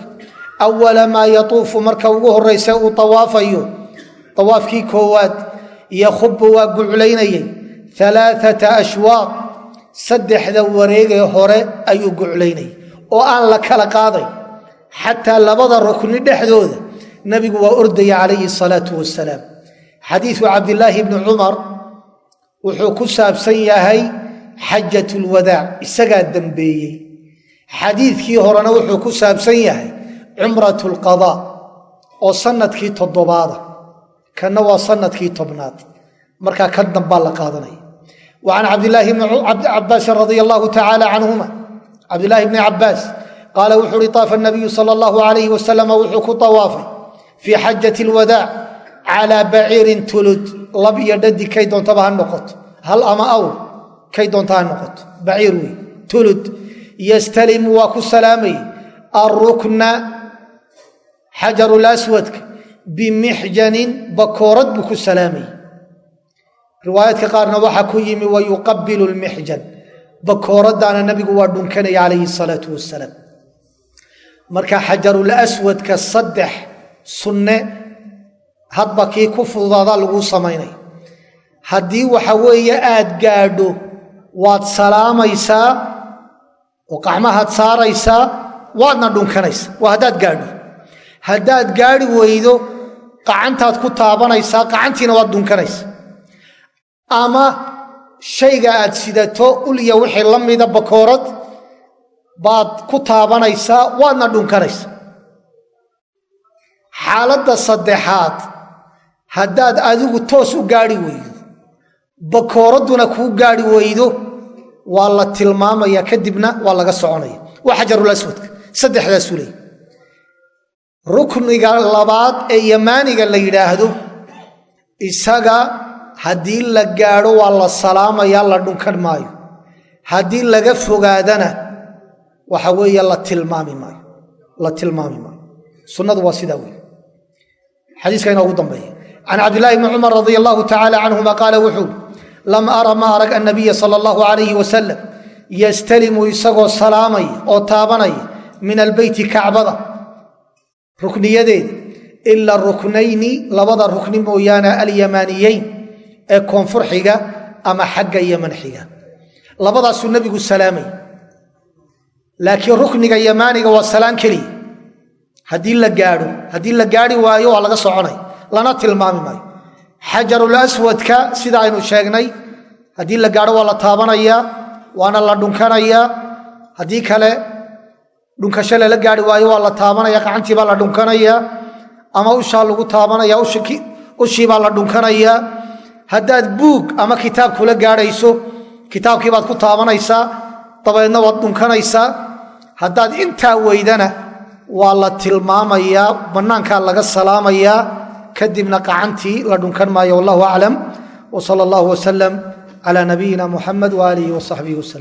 awala maa yatuufu marka ugu horaysa uu awaafayo awaafkii koowaad yakhubu waa guclaynayay alaaata ashwaaq saddexda wareegee hore ayuu guclaynayay oo aan la kala qaaday xataa labada rukni dhexdooda nabigu waa ordaya calayhi salaau wasalaam xadiiu cabdilaahi bni cumar wuxuu ku saabsan yahay xajat lwadaac isagaa dembeeyey xadiidkii horena wuxuu ku saabsan yahay cumrat lqadaa oo sannadkii toddobaada kanna waa sannadkii tobnaad. Markaa kan dambaa la qaadanaya wa can cabdilaahi bni cabaasin radia allahu tacaala canhuma. Cabdilaahi bni cabaas qaala wuxuu uhi taafa nabiyu sala allahu alayhi wasalama wuxuu ku tawaafay fii xajati lwadaac calaa baciirin tulud. Lab iyo dhadi kay doontaba ha noqoto. Hal ama awr kay doonta ha noqoto. Baciir wey tulud. Yastalimu xajarulaswadka bimixjanin bakoorad buu ku salaamayey riwaayaadka qaarna waxaa ku yimi wa yuqabilu lmixjan bakooraddaana nabigu waa dhunkanaya calayhi salaatu wasalaam marka xajarulaswadka saddex sunne hadba kii ku fududaadaa laguu samaynaya haddii waxa weeye aad gaadho waad salaamaysaa oo qacmahaad saaraysaa waadna dhunkanaysaa waa haddaad gaadho haddaad gaadhi weydo qacantaad ku taabanaysaa qacantiina waad dhunkanaysaa ama shayga aad sidato ulya wixii la mida bakoorad baad ku taabanaysaa waadna dhunkanaysa xaaladda saddexaad haddaad adigu toos u gaadhi weydo bakooradduna kuu gaadhi weydo waa la tilmaamaya kadibna waa laga soconaya. Waa xajarulaswadka saddexdaasuu leey rukniga labaad ee yamaaniga la yidhaahdo isaga haddii la gaadho waa la salaamaya la dhunkan maayo. Haddii laga fogaadana waxa weeye la tilmaami maayo. La tilmaami maayo. Sunnadu waa sidaa wey xadiiska inoogu dambeeya. Can cabdillaahi bni cumar radi allahu tacaala canhuma qaala wuxuu lam ara ma arag annabiya sala allahu alayhi wasalam yastalimu isagoo salaamaya oo taabanaya min albeyti kacbada rukniyadeeda ila ruknayni labada rukni mooyaane alyamaaniyeyn ee koonfur xiga ama xagga yaman xiga labadaasuu nebigu salaamay. Laakiin rukniga yamaaniga waa salaan keliya haddii la gaadho haddii la gaadhi waayo waa laga soconay. Lana tilmaami maayo. Xajarul aswadka sida aynu sheegnay haddii la gaadho waa la taabanayaa waana la dhunkanayaa haddii kale dhunkasho lala gaari waayo waa la taabanaya gacantii baa la dhunkanayaa ama ushaa lagu taabanaya ushii baa la dhunkanayaa haddaad buug ama kitaab kula gaadhayso kitaabkii baad ku taabanaysaa dabeedna waad dhunkanaysaa haddaad intaa weydana waa la tilmaamayaa bannaankaa laga salaamayaa kadibna gacantii la dhunkan maayo wallahu aclam. W sala allahu wasalam cala nabiyina muxamed waaalihi wasaxbihi waslm